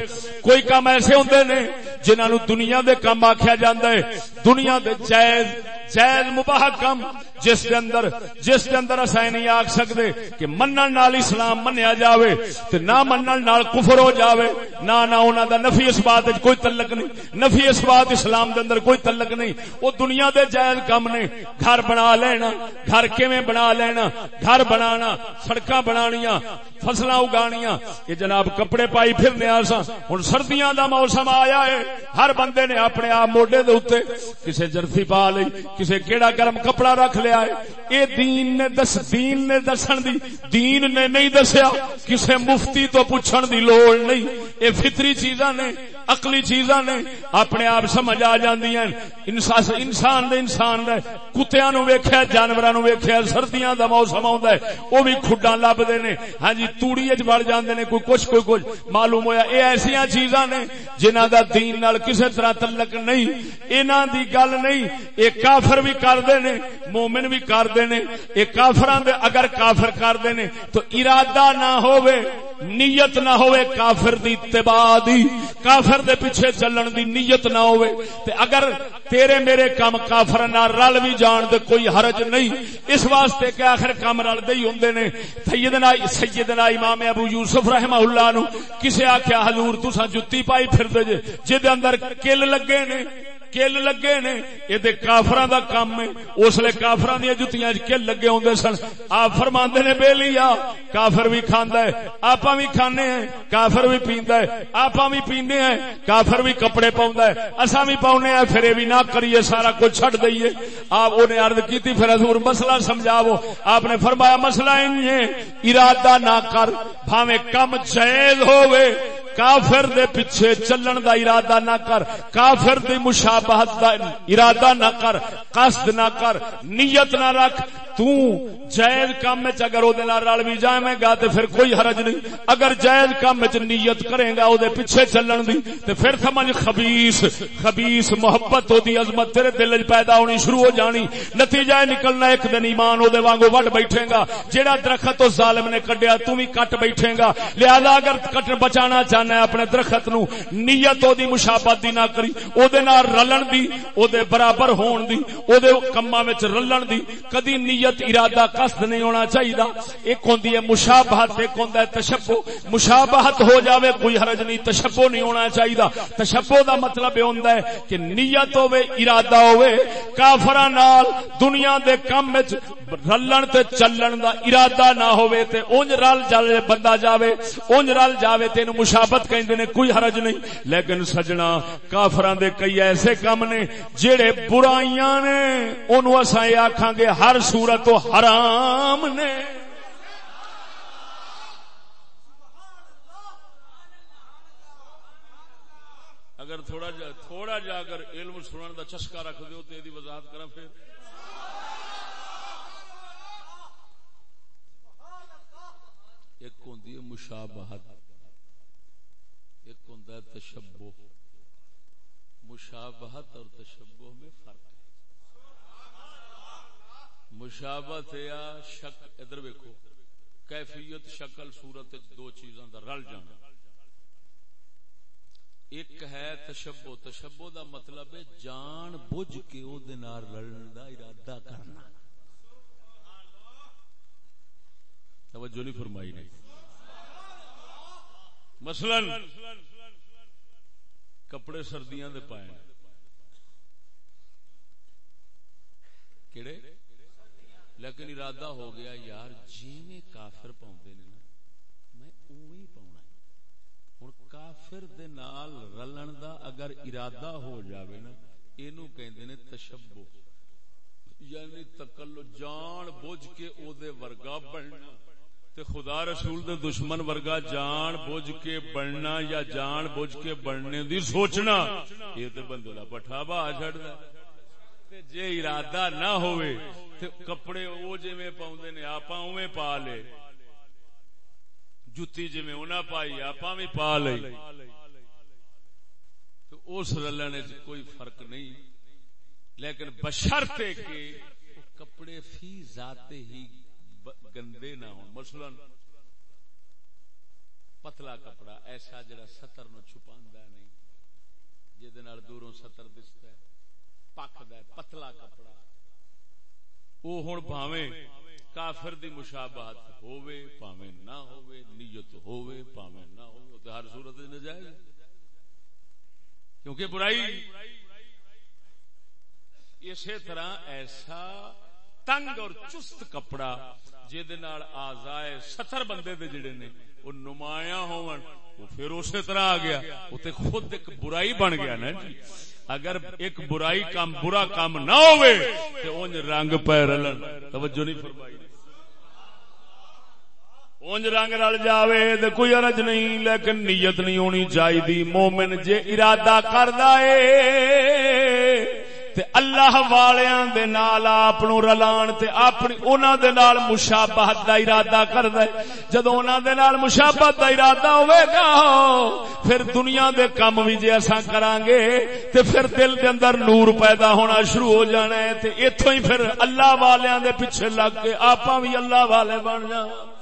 کوئی کام ایسے ہوندے نے جنہوں دنیا دے کام آخیا جاندہ ہے، دنیا دے جائز جائز مباہ کم جس کے اندر جس کے اندر اصا نہیں آخ سکتے کہ منن نال اسلام منیا جاوے تے نہ منن نال کفر ہو جاوے، نہ نہ انہاں دا نفی اس بات کوئی تعلق نہیں۔ نفی اس بات اسلام دے اندر کوئی تعلق نہیں۔ وہ دنیا دے جائز کم نے۔ گھر بنا لینا، گھر کیویں بنا لینا؟ گھر بنانا، سڑکاں بنانیاں، فصلاں اگانیاں۔ یہ جناب کپڑے پائی پھرنے آسا ہن سردیاں دا موسم آیا ہے۔ ہر بندے نے اپنے آپ موڈے دے اوتے کسے جرسی پا لئی کسے کیڑا گرم کپڑا رکھ لیا ہے اے دین نے دس دین نے دسن دی۔ دین نے نہیں دسیا۔ کسے مفتی تو پوچھن دی لوڑ نہیں۔ اے فطری چیزاں نے اقلی چیزاں نے۔ اپنے آپ سمجھ آ جاندیاں انسان انسان دے انسان دے۔ کتیاں نو ویکھیا، جانوراں نو ویکھیا، سردیاں دا موسم آوندا ہے۔ او بھی کھڈاں لبدے نے۔ ہاں جی توڑی وچ بڑ جاندے نے۔ کوئی کچھ کوئی کچھ۔ معلوم ہویا اے ایسیاں چیزاں نے جنہاں دا دین نال کسے طرح تعلق نہیں۔ انہاں دی گل نہیں، اے کافر بھی کردے نے۔ مومن مومن بھی کردے نے اے کافراں دے اگر کافر کردے نے تو ارادہ نہ ہووے، نیت نہ ہوئے کافر دی اتباع دی، کافر دے پیچھے چلن دی نیت نہ ہوئے تے اگر تیرے میرے کام کافر نہ رل بھی جان دے، کوئی حرج نہیں۔ اس واسطے کہ آخر کام رل دے ہی ہوندے نے۔ سیدنا سیدنا امام ابو یوسف رحمہ اللہ نو کسے آکھیا، حضور تساں جُتی پائی پھر دے جے جے دے اندر کل لگے نے؟ کل لگے نے، یہ کافر دا کام ہے۔ اس لیے کافر دیا جتیاں کل لگے ہوں سن۔ آپ فرما نے بے لیا کافر بھی کھانا ہے آپ بھی کھانے ہیں، کافر بھی پیندا ہے۔ آپ بھی پیندے ہیں، کافر بھی کپڑے پاؤں ہے۔ اصا بھی پاؤنے ہیں، پھر بھی نہ کریے، سارا کچھ چھڑ دئیے۔ آپ انہیں عرض کی پھر حضور مسئلہ سمجھاو آپ نے فرمایا، مسئلہ ارادہ نہ کر بھاوے کم جائز ہوئے کافر دے پیچھے چلن دا ارادہ نہ کر، کافر دی مشابہت دا ارادہ نہ کر، قصد نہ کر، نیت نہ رکھ۔ تو جائز کام وچ اگر او دے نال رل بھی جاویں گا تے پھر کوئی حرج نہیں۔ اگر جائز کام وچ نیت کرے گا او دے پیچھے چلن دی، تے پھر سمجھ خبیث خبیث محبت او دی عظمت تیرے دل وچ پیدا ہونی شروع ہو جانی۔ نتیجہ نکلنا ایک دن ایمان او دے وانگو وڈ بیٹھے گا۔ جیڑا درخت او ظالم نے کڈیا تو بھی کٹ بیٹھے گا۔ لہذا اگر کٹ بچانا چاہ چاہنا ہے اپنے درخت نو نیت او دی مشابہت دی نہ کری، او دے نال رلن دی، او دے برابر ہون دی، او دے کماں وچ رلن دی، کدی نیت ارادہ قصد نہیں ہونا چاہیے ایک ہوندی ہے مشابہت، ایک ہوندا ہے تشبہ۔ مشابہت ہو جاوے، کوئی حرج نہیں، تشبہ نہیں ہونا چاہیے تشبہ دا مطلب یہ ہوندا ہے کہ نیت ہوے ارادہ ہوے کافراں نال دنیا دے کم وچ رلن تے چلن دا ارادہ نہ ہوے تے اونج رل جل بندہ جاوے، اونج رل جاوے تے نو مشابہت کہندے نے، کوئی حرج نہیں۔ لیکن سجنا، کافراں دے کئی ایسے کم نے جڑے برائیاں نے، اونوں اساں اے آکھاں گے، ہر صورت تو حرام نے۔ اگر تھوڑا جا تھوڑا جا اگر علم سنن دا چسکا رکھ دیو تو یہ وضاحت کرا پھر ایک ہوندی ہے مشابہت ایک ہوندا ہے تشبہ مشابہت اور تشبہ میں فرق ہے مشابت یا شک، ادھر ویکو کیفیت، شکل، صورت، دو چیزاں دا رل جانا۔ ایک ہے تشبو تشبو دا مطلب ہے جان بوجھ کے او دے نال رلن دا ارادہ کرنا۔ توجہ نہیں فرمائی نہیں مثلا کپڑے سردیاں دے پائے۔ کیڑے؟ لیکن ارادہ ہو گیا، یار جی کافر پاؤں نے نا، میں اوی پاؤنا ہوں کافر دے نال رلن دا اگر ارادہ ہو جاوے نا، اینو کہندے نے تشبو یعنی تکلو، جان بوجھ کے او دے ورگا بننا۔ تے خدا رسول دے دشمن ورگا جان بوجھ کے بننا یا جان بوجھ کے بننے دی سوچنا، یہ تے بندے دا پٹھا با چھڑدا تے جے ارادہ نہ ہوئے تے کپڑے او جویں پاوندے نے آپاں اوویں پا لے۔ جُتی جویں انہاں پائی، آپاں وی پا لئی۔ تو اس رلنے وچ جی کوئی فرق نہیں۔ لیکن بشرطے کہ کپڑے فی ذات ہی گندے نہ ہوں۔ مثلا پتلا کپڑا ایسا جڑا ستر نو چھپاندا نہیں، جے نال دوروں ستر دستا ہے۔ پکدا ہے پتلا کپڑا۔ او ہن بھاویں کافر دی مشابہت ہووے، پاویں نہ ہووے، نیت ہووے، پاویں نہ ہووے، تے ہر صورت وچ ناجائز کیونکہ برائی اسی طرح ایسا تنگ اور چست کپڑا آزائے ستر بندے دے جڑے نے وہ نمایاں ہون وہ پھر اسی طرح آ گیا وہ تے خود ایک برائی بن گیا نا جی۔ اگر ایک برائی کام برا کام نہ ہوئے تو انج رنگ پہ رلن۔ توجہ نہیں فرمائی۔ اونج رنگ رل جاوے تے کوئی عرض نہیں، لیکن نیت نہیں ہونی چاہیے مومن جے ارادہ کردا اے تے اللہ والیاں دے نال اپنو رلان تے اپنی انہاں دے نال مشابہت دا ارادہ کردا ہے۔ جدوں انہاں دے نال مشابہت دا ارادہ ہوے گا، پھر دنیا دے کم وی جے اساں کران گے، تے پھر دل دے اندر نور پیدا ہونا شروع ہو جانا ہے۔ تے ایتھوں ہی پھر اللہ والیاں دے پیچھے لگ کے آپاں وی اللہ والے بن جاواں۔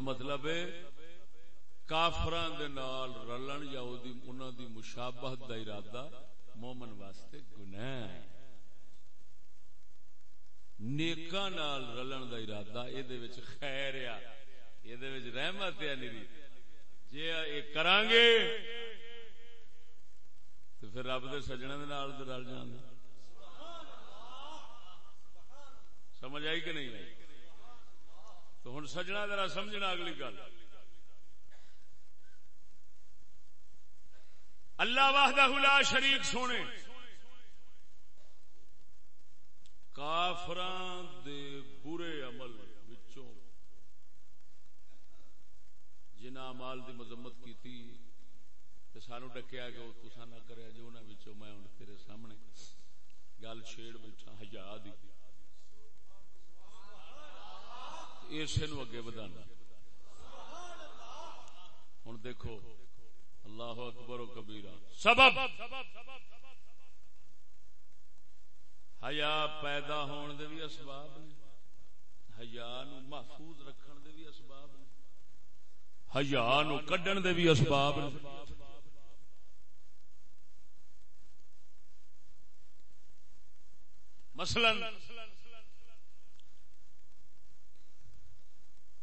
مطلب ہے کافران دے نال رلن یا انہوں دی مشابہت دا ارادہ مومن واسطے گناہ ہے۔ نیکا نال رلن دا ارادہ اے دے وچ خیر یا اے دے وچ رحمت ہے نیری جے اے کرانگے تو پھر رب دے سجنے دے نال دے رل جاندے۔ سمجھ آئی کہ نہیں آئی؟ تو ہوں سجنا ذرا سمجھنا اگلی گل۔ اللہ واہدہ لا شریک سونے۔ کافران دے برے عمل وچوں جنہ مال دی مذمت کی تھی سانو ڈکیا کہ وہ تسا نہ کرے جو انہوں میں ہوں تیرے سامنے۔ گل چھیڑ بیٹھا ہزار دی۔ اسے نو اگے بدانا ہوں دیکھو، اللہ اکبر و کبیرا سبب! حیا پیدا ہون دے بھی اسباب نے۔ حیا نو محفوظ رکھن دے بھی اسباب نے۔ حیا نو کڈن دے بھی اسباب نے۔ مثلا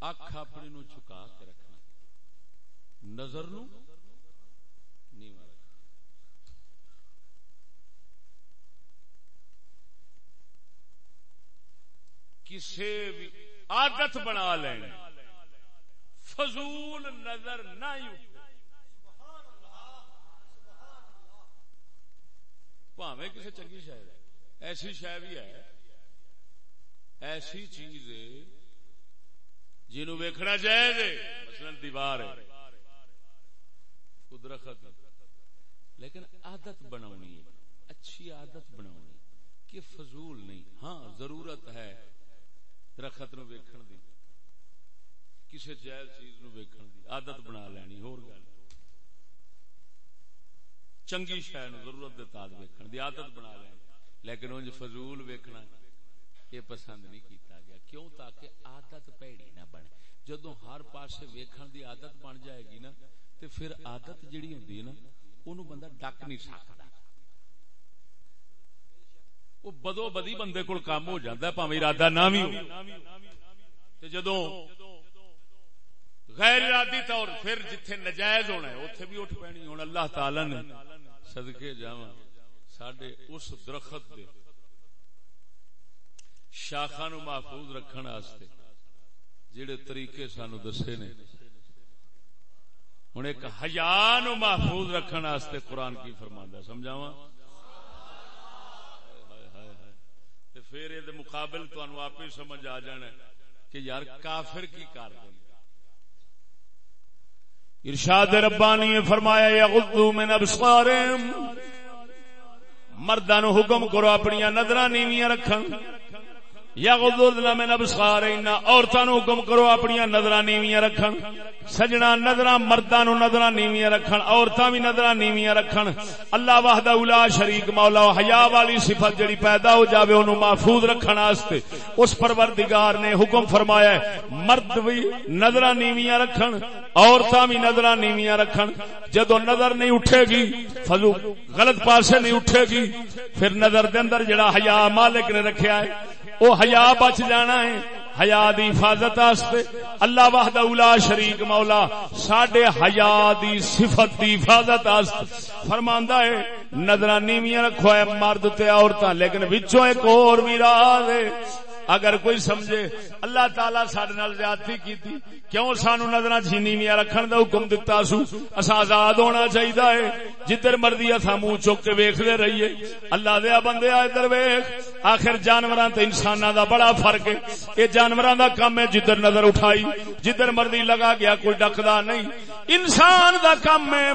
اکھ اپنی نو چکا کے رکھنا نظر نو نیوا کسے بھی عادت بنا لینا فضول نظر نہ پاوے کسی چنگی شاید ایسی شاید بھی ہے۔ ایسی چیز جنو ویکھنا چاہے مثلا دیوار ہے درخت لیکن عادت بناونی ہے، اچھی عادت بناونی کہ فضول نہیں۔ ہاں ضرورت ہے درخت نو ویکھن دی کسی جائز چیز نو ویکھن دی، عادت بنا لینی، ہور گل۔ چنگی شہ نو ضرورت دے تاد ویکھن دی، عادت بنا لینی۔ لیکن انج فضول ویکھنا، یہ پسند نہیں کیتا۔ کیوں تاکہ عادت پیڑی نہ بنے؟ جدو ہر پاسے ویکھن دی عادت بن جائے گی نا، تے پھر عادت جڑی ہوندی ہے نا، اونوں بندہ ڈک نہیں سکدا وہ بدو بدی بندے کول کام ہو جاتا ہے، پاویں ارادہ نہ بھی تے جدو غیر ارادی طور پھر جتھے نجائز ہونا ہے، اوتھے بھی اٹھ پینی، ہن اللہ تعالی نے صدقے جاواں، ساڈے اس درخت دے شاخا نو محفوظ رکھن واسطے جڑے طریقے سانو دسے نے۔ ہوں ایک حیا نو محفوظ رکھن واسطے قرآن کی فرماندا سمجھاواں؟ پھر یہ مقابل تمہیں آپ ہی سمجھ آ جانا کہ یار کافر کی کر دیں ارشاد ربانی فرمایا، یغضو من ابصارهم مرداں نو حکم کرو، اپنی نظراں نیویاں رکھن۔ یا غضضنا من ابصارنا عورتاں نو حکم کرو اپنی نظراں نیویاں رکھن۔ سجنا نظراں مرداں نو نظراں نیویاں رکھن، عورتاں بھی نظراں نیویاں رکھن۔ اللہ وحدہ الا شریک مولا حیا والی صفت جڑی پیدا ہو جاوے، اونوں محفوظ رکھن واسطے۔ اس پروردگار نے حکم فرمایا ہے، مرد بھی نظراں نیویاں رکھن، عورتاں بھی نظراں نیویاں رکھن۔ جدو نظر نہیں اٹھے گی، فضو غلط پاسے نہیں اٹھے گی، پھر نظر دے اندر جڑا حیا مالک نے رکھیا ہے وہ حیا بچ جانا ہے۔ حیا دی حفاظت اللہ وحدہ اولا شریک مولا ساڈے حیا دی صفت دی حفاظت فرماندا ہے، نظراں نیویاں رکھو ہے مرد تے عورتاں، لیکن وچوں ایک اور بھی راز ہے۔ اگر کوئی سمجھے، اللہ تعالی سڈے نال زیادتی کیتی کیوں سانو نظر چینی میاں رکھن دا حکم دتا سو؟ اصا آزاد ہونا چاہیے جدھر مرضی اصا منہ چک کے ویختے رہیے۔ اللہ دیا بندے ادھر ویخ آخر جانور تے انسان دا بڑا فرق ہے۔ یہ جانور دا کام ہے جدھر نظر اٹھائی۔ جدھر مرضی لگا گیا، کوئی ڈکدا نہیں۔ انسان دا کام ہے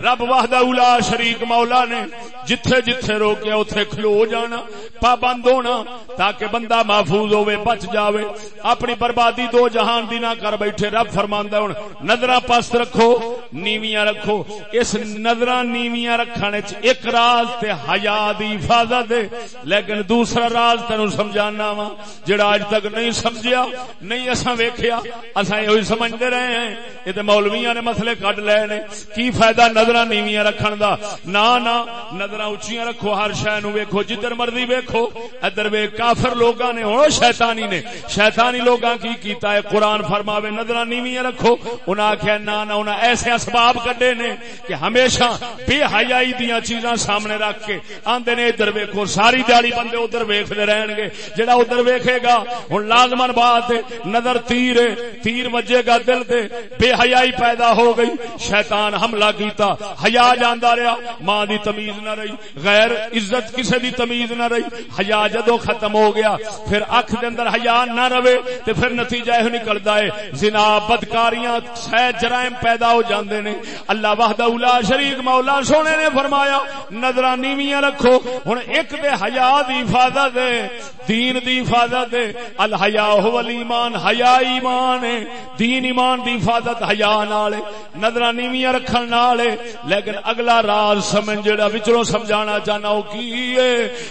رب واہد اولا شریک مولا نے جتھے جتھے روکیا اتھے کھلو جانا، پابند ہونا تاکہ بندہ محفوظ ہوئے بچ جاوے۔ اپنی بربادی دو جہان دی نہ کر بیٹھے، رب فرماندہ ہوں نظرہ پاس رکھو، نیویاں رکھو۔ اس نظرہ نیویاں رکھانے چ ایک راز تے حیا دی حفاظت ہے۔ لیکن دوسرا راز تینو سمجھانا وا، جڑا اج تک نہیں سمجھیا، نہیں اساں ویکھیا، اساں یہ سمجھتے رہے ہیں۔ یہ تے مولویاں نے مسئلے کڈ لے نے۔ کی فائدہ نظر نظر نیویاں رکھن دا۔ نا نا نظر اچیاں رکھو، ہر شہ نو ویکھو، جدھر مرضی ویکھو۔ ادھر وے کافر لوگاں نے ہو شیطانی نے۔ شیطانی لوگاں کی کیتا ہے؟ قرآن فرماوے نظر نیویاں رکھو۔ انہاں آخیا نا نا انہاں ایسے اسباب کڈے نے کہ ہمیشہ بے حیائی دیاں چیزاں سامنے رکھ کے آندے نے، ادھر ویکھو، ساری دیہڑی بندے ادھر ویکھدے رہن گے۔ جڑا ادھر ویکھے گا، ہن لازمن بات نظر تیر تیر وجے گا دل تے، بے حیائی پیدا ہو گئی، شیطان حملہ کیتا۔ حیا جانا رہا، ماں دی تمیز نہ رہی، غیر عزت کسی دی تمیز نہ رہی، حیا جدو ختم ہو گیا، پھر اکھ دے اندر حیا نہ رہے، تے پھر نتیجہ یہ نکلتا ہے، زنا بدکاریاں سہ جرائم پیدا ہو جاندے نے۔ اللہ وحدہ اولا شریک، مولا سونے نے فرمایا نظر نیویاں رکھو، ہن ایک دے حیا دی حفاظت ہے، دین دی حفاظت ہے، الحیا هو الایمان، حیا ایمان ہے، دین ایمان دی حفاظت حیا نال نظر نیویاں رکھن نال لیکن اگلا راز سمجھ جڑا وچروں سمجھانا چاہنا وہ کی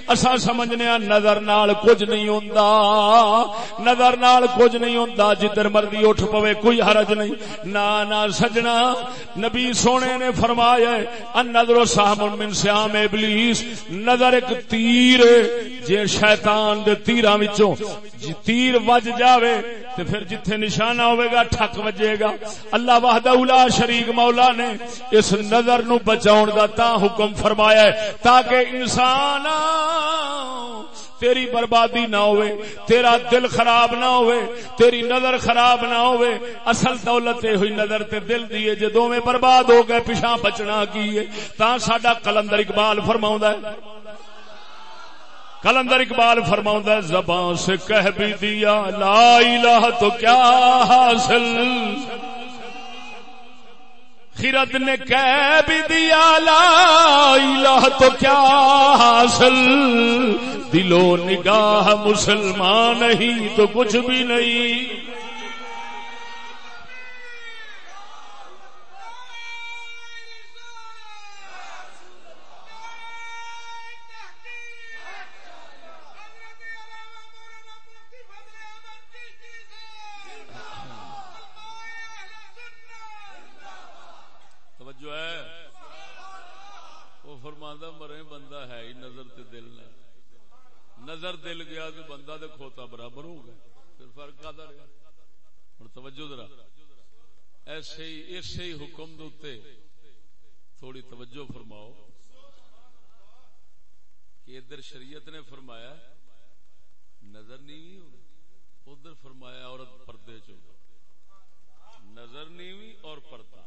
اسا سمجھنے ہاں نظر نال کچھ نہیں ہوندا۔ نظر نال کچھ نہیں ہوندا، جدھر مرضی اٹھ پوے، کوئی حرج نہیں۔ نا نا سجنا۔ نبی سونے نے فرمایا ہے ان نظر سہم من سیام ابلیس۔ نظر ایک تیر جے شیطان دے تیراں وچوں جی تیر وج جاوے، تے پھر جتھے نشانہ ہوئے گا، ٹھک وجے گا۔ اللہ وحدہ اولا شریک مولا نے اس نظر نو بچاؤن دا تا حکم فرمایا ہے تاکہ انسان تیری بربادی نہ ہوئے، تیرا دل خراب نہ ہوئے، تیری نظر خراب نہ ہوئے۔ اصل دولت ہوئی نظر تے دل دیے جدو میں برباد ہو گئے پیچھا بچنا کیے تا ساڈا کلندر اقبال فرماؤں ہے۔ کلندر اقبال فرماؤں ہے، زبان سے کہہ بھی دیا، لا الہ تو کیا حاصل؟ خیرت نے کہہ بھی دیا، لا الہ تو کیا حاصل؟ دلو نگاہ مسلمان نہیں تو کچھ بھی نہیں۔ نظر دل گیا تو بندہ تو کھوتا برابر ہو گیا پھر فرق کا رہا۔ ہوں توجہ ذرا۔ ایسے ہی ایسے ہی حکم دے تھوڑی توجہ فرماؤ۔ کہ ادھر شریعت نے فرمایا، نظر نہیں ہوگی ادھر فرمایا، عورت پردے چ نظر نہیں اور پردہ۔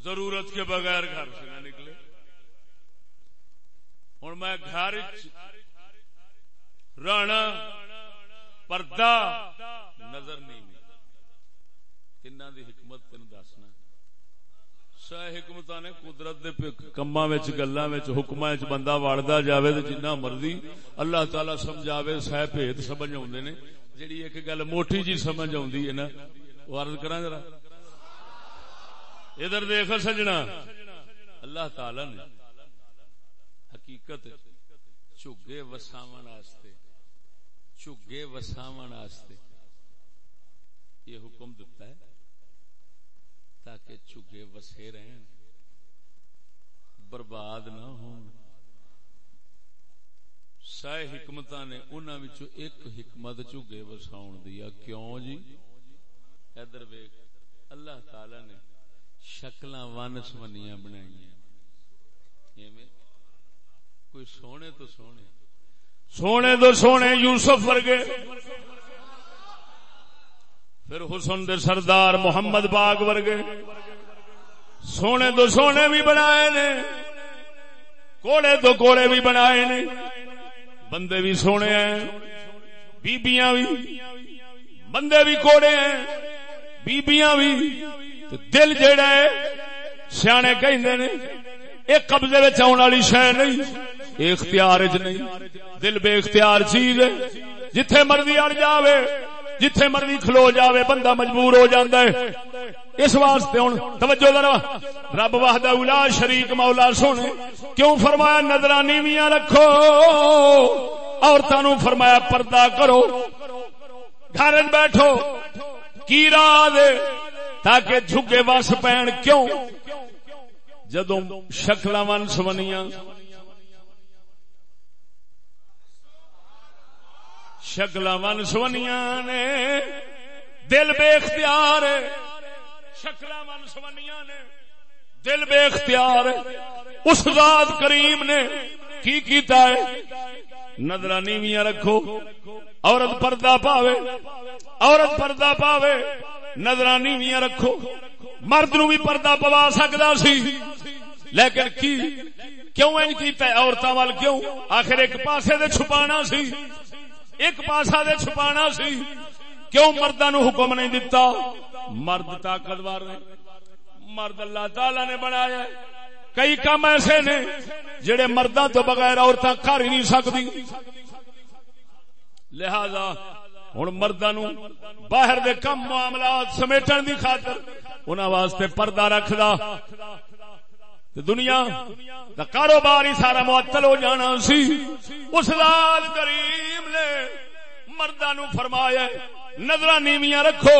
ضرورت کے بغیر گھر سے نہ نکلے۔ ہوں میں گھر رانا پردہ نظر نہیں تین دی حکمت تین دسنا۔ سہ حکمت نے قدرت کما گلا حکم بندہ وڑتا جائے تو جنہ مرضی اللہ تعالی سمجھاوے، سہ بھید سمجھ آدھے نے۔ جیڑی ایک گل موٹی جی سمجھ آئی ہے نا، وہ کرا ذرا۔ ادھر دیکھ سجنا۔ اللہ تعالی نے حقیقت چگے وساون چگے وساون یہ حکم دتا ہے تاکہ چگے وسے رہن، برباد نہ ہو سہ حکمت نے انہوں ایک حکمت چگے وساؤ دیا۔ کیوں جی؟ ادھر ویک اللہ تعالی نے شکل ون سمنیاں بنائی کوئی سونے تو سونے۔ سونے تو سونے یوسف ورگے۔ پھر حسن دے سردار محمد باغ ورگے۔ سونے تو سونے بھی بنائے نے۔ کوڑے تو کوڑے بھی بنائے نے۔ بندے بھی سونے ہیں۔ بیبیاں بھی۔ بندے بھی کوڑے ہیں۔ بیبیاں بھی۔ دل جیڑا ہے، سیانے کہیں ایک قبضے آنے والی شہ نہیں۔ اختیار نہیں۔ دل بے اختیار چیز جتھے مرضی اڑ جاوے، جتھے مرضی کھلو جاوے، بندہ مجبور ہو جاندہ ہے۔ اس واسطے ہوں توجہ ذرا۔ رب وحدہ اولا شریک، مولا سونے۔ کیوں فرمایا نظرانی میاں رکھو عورتوں فرمایا، پردہ کرو۔ گھر بیٹھو۔ کی راہ تاکہ جھگے وس پین کیوں؟ جدو شکل ون سونیاں شکل من سونیاں نے، دل بے اختیار شکل من سونیاں نے، دل بے اختیار اس ذات کریم نے کی کیتا ہے؟ نظر نیویاں رکھو۔ عورت پردہ پاوے۔ عورت پردہ پاوے۔ نظر نیویاں رکھو۔ مرد نو بھی پردہ پوا سکتا سی۔ لیکن کی؟ کیوں کیتا ہے؟ عورتوں وال کیوں؟ آخر ایک پاسے دے چھپانا سی۔ ایک پاسا دے چھپانا سی۔ کیوں مردہ نو حکم نہیں دیتا مرد طاقتور نے۔ مرد اللہ تعالی نے بنایا کئی کام ایسے نے جڑے مردہ تو بغیر عورتیں کر ہی نہیں سکتی۔ لہذا ہوں مردہ نو باہر دے کم معاملات سمیٹن دی خاطر انہاں واسطے پردہ رکھدا دنیا دا کاروبار ہی سارا معطل ہو جانا سی۔ اس لال کریم نے مردہ نو فرمایا نظر نیویاں رکھو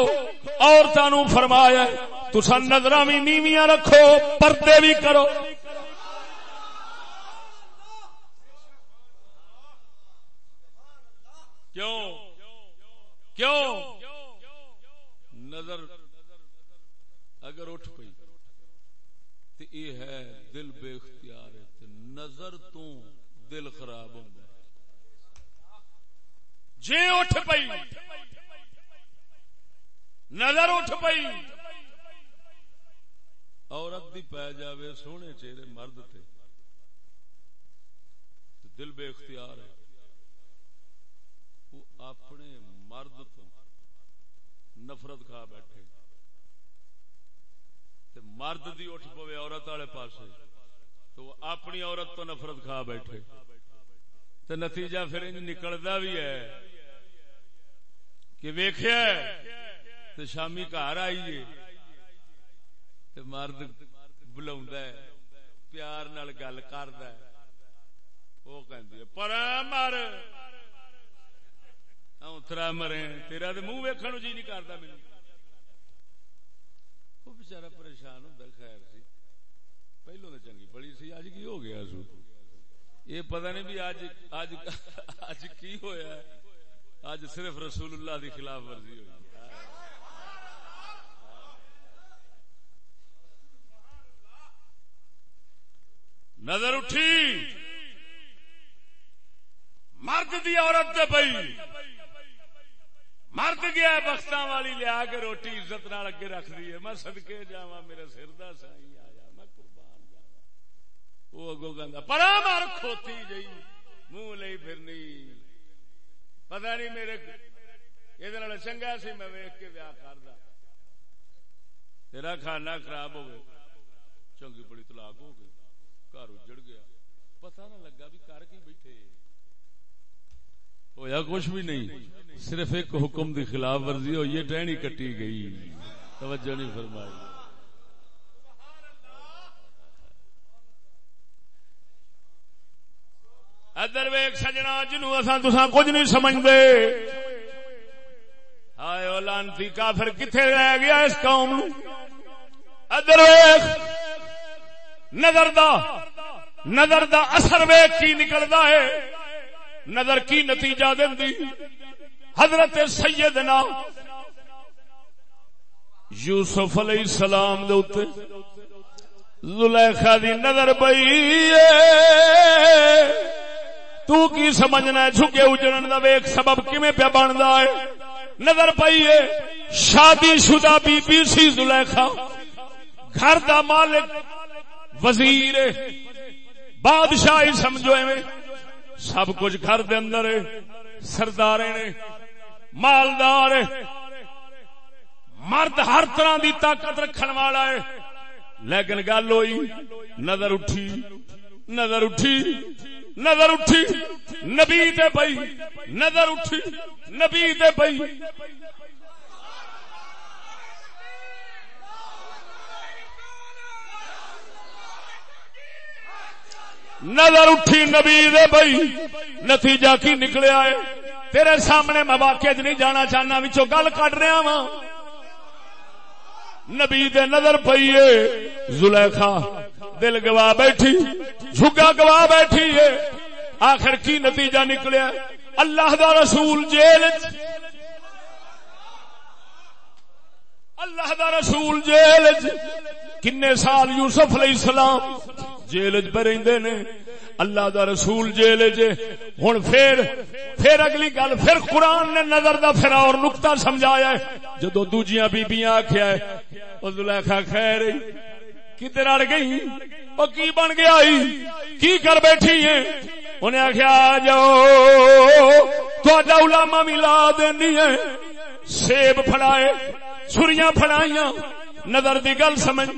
عورتوں نو فرمایا تسا نظر بھی نیویاں رکھو، پردے بھی کرو۔ کیوں؟ کیوں؟ نظر اگر اٹھ پئی یہ ہے دل بے اختیار ہے نظر تو دل خراب ہوں جی اٹھ پئی، نظر اٹھ پئی، عورت دی پی جاوے سونے چہرے مرد تے دل بے اختیار ہے۔ وہ اپنے مرد تو نفرت کھا بیٹھے۔ مرد دی اٹھ پوے عورت والے پاس تو اپنی عورت تو نفرت کھا بیٹھے۔ تو نتیجہ پھر نکلتا بھی ہے کہ ویخیا تو شامی گھر آئیے۔ مرد بلا پیار نال گل کرد وہ کہ پر مر۔ اترا مرے، تیرا تو منہ ویکن جی نہیں کرتا میرے وہ بچارا پریشان ہوں خیر سی۔ پہلو تو چنگی پڑی سی اج کی ہو گیا سو۔ یہ پتہ نہیں بھی اج اج اج کی ہویا ہے۔ اج صرف رسول اللہ دی خلاف ورزی ہوئی نظر اٹھی۔ مرد دی عورت دے پئی۔ مرد گیا بخت والی لیا کے روٹی عزت نال اگے رکھ دی ہے۔ میں سدکے جا میرے سر دا سائی آیا، میں قربان جا وہ اگو کہ پرا مار کھوتی جئی، منہ لئی پھرنی۔ پتہ نہیں میرے یہ چنگا سی، میں ویک کے ویاہ کردا۔ تیرا کھانا خراب ہو گیا۔ چنگی بڑی طلاق ہو گئی۔ گھر اجڑ گیا۔ پتا نہ لگا بھی کر کے بیٹھے۔ ہویا کچھ بھی نہیں۔ صرف ایک حکم دی خلاف ورزی ہوئی ٹہنی کٹی گئی۔ توجہ نہیں فرمائی۔ ادر ویک سجنا جنو اصا تسا کچھ نہیں سمجھتے آئے لانتی کافر کتنے رہ گیا اس قوم ادر ویک نظر دا نظر دا اثر ویک کی نکلتا ہے۔ نظر کی نتیجہ دی حضرت سیدنا یوسف علیہ السلام دے اتے زلیخا دی نظر پئی تو کی سمجھنا ہے جھکے اجڑن دا ویک سبب کمیں پہ بندا ہے؟ نظر پئی ہے شادی شدہ بی بی سی زلیخا۔ گھر دا مالک وزیر بادشاہی سمجھو میں سب کچھ گھر دے اندر سردار نے، مالدار مرد ہر طرح دی طاقت رکھن والا ہے۔ لیکن گل ہوئی، نظر اٹھی نظر اٹھی نظر اٹھی، نبی دے پئی نظر اٹھی، نبی دے پئی نظر اٹھی نبی دے بھائی، نتیجہ کی نکلیا ہے؟ تیرے سامنے میں واقع جی نہیں جانا چاہنا بچوں گل کٹ رہا وا نبی دے نظر پیے زلیخا دل گوا بیٹھی، جھگا گوا بیٹھی ہے۔ آخر کی نتیجہ نکلیا اللہ دا رسول جیل اللہ دا رسول جیل کنے سال یوسف علیہ السلام جیل چ نے۔ اللہ دا رسول جیل ہوں پھر پھر اگلی گل، پھر قرآن نے نظر دا پھر اور نکتا سمجھایا ہے۔ جدو دوجیاں بیبیاں آخیا ہے وہ زلیخا خیر کدھر اڑ گئی؟ وہ کی بن گیا کی کر بیٹھی ہے انہیں آخیا آ جاؤ۔ تا علامہ بھی لا دینی ہے سیب فڑائے چھریاں فڑائیاں نظر دی گل سمجھ۔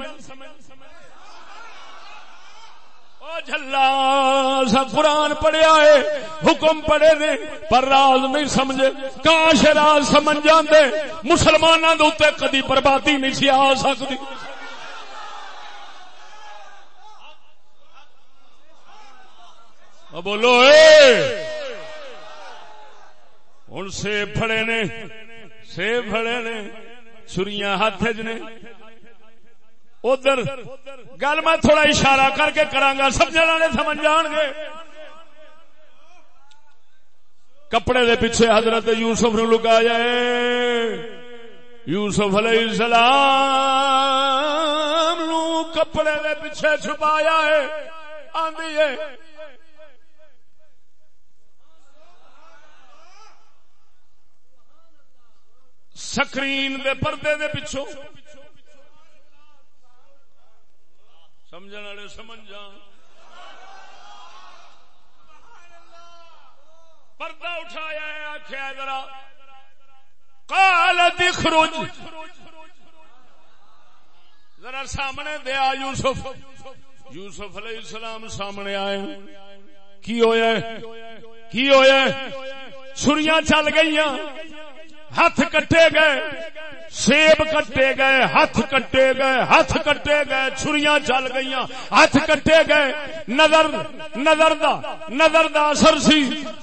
جلا قرآن پڑھیا ہے حکم پڑے نے، پر راز نہیں سمجھے، کاش راز سمجھ جاندے مسلمانوں کے اتنے کدی بربادی نہیں سی آ سکتی۔ بولو ہوں سیب فڑے نے، سیب فڑے نے چھریاں ہاتھ نے۔ ادھر گل میں تھوڑا اشارہ کر کے کرا سمجھ والے سمجھ جان گے۔ کپڑے دے پیچھے حضرت یوسف نو لکا جائے یوسف علیہ السلام نو کپڑے دے پیچھے چھپایا ہے۔ آندی ہے۔ سکرین دے پردے دے پیچھوں۔ سمجھنے والے سمجھ جان پردہ اٹھایا ہے آخیا ذرا۔ کال دخرج۔ ذرا سامنے دیا یوسف۔ یوسف علیہ السلام سامنے آئے۔ کی ہویا کی ہویا چھریاں چل گئی ہاتھ کٹے گئے، سیب کٹے گئے، ہاتھ کٹے گئے، ہاتھ کٹے گئے، چھریاں چل گئی ہاتھ کٹے گئے۔ نظر نظر دا نظر دا اثر سی۔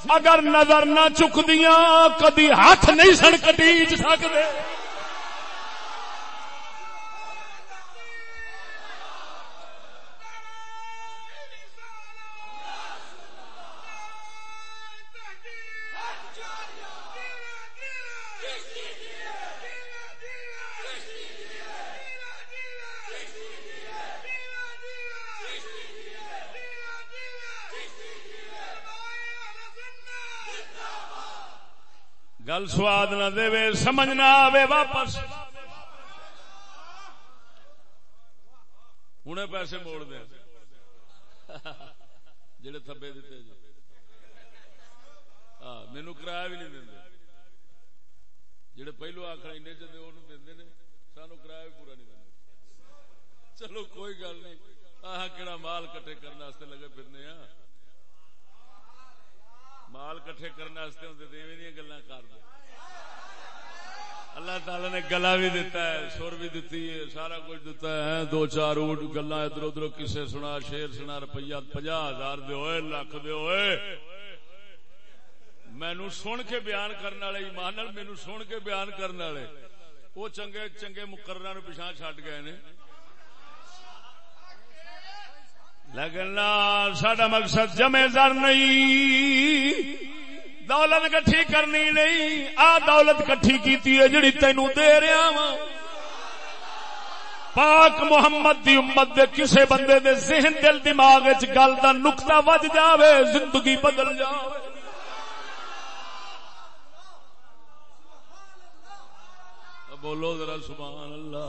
اگر نظر نہ چکدیاں، کدی ہاتھ نہیں سن کٹی سکتے گل سواد نہ دے، سمجھ نہ آوے واپس۔ ہوں پیسے موڑ دے۔ جڑے تھبے دیتے جی۔ ہاں مینو کرایہ بھی نہیں دے جڑے پہلو آخر این دے دے سانو کرایہ بھی پورا نہیں دے چلو، کوئی گل نہیں۔ آ کہڑا مال کٹے کرنے لگے پھرنے ہاں کٹھے کرنے واسطے ہوں ایویں گلا کر دے اللہ تعالی نے گلا بھی دتا ہے، سر بھی دتی ہے، سارا کچھ دتا ہے۔ دو چار اونٹ گلا ادھر ادھر، کسے سنا شیر سنا روپیہ پنجا ہزار دے ہوئے لکھ دے ہوئے۔ مینو سن کے بیان کرنے والے، ایمان مینو سن کے بیان کرنے والے۔ وہ چنگے چنگے مقرر پچھا چڈ گئے نے۔ لیکن سڈا مقصد جمے در نہیں۔ دولت کٹھی کرنی نہیں، آ دولت کٹھی کی جڑی تینو دے رہا وا پاک محمد دی امت دے کسے بندے دے ذہن، دل، دماغ گل کا نقطہ وج جاوے، زندگی بدل جاوے۔ بولو ذرا سبحان اللہ۔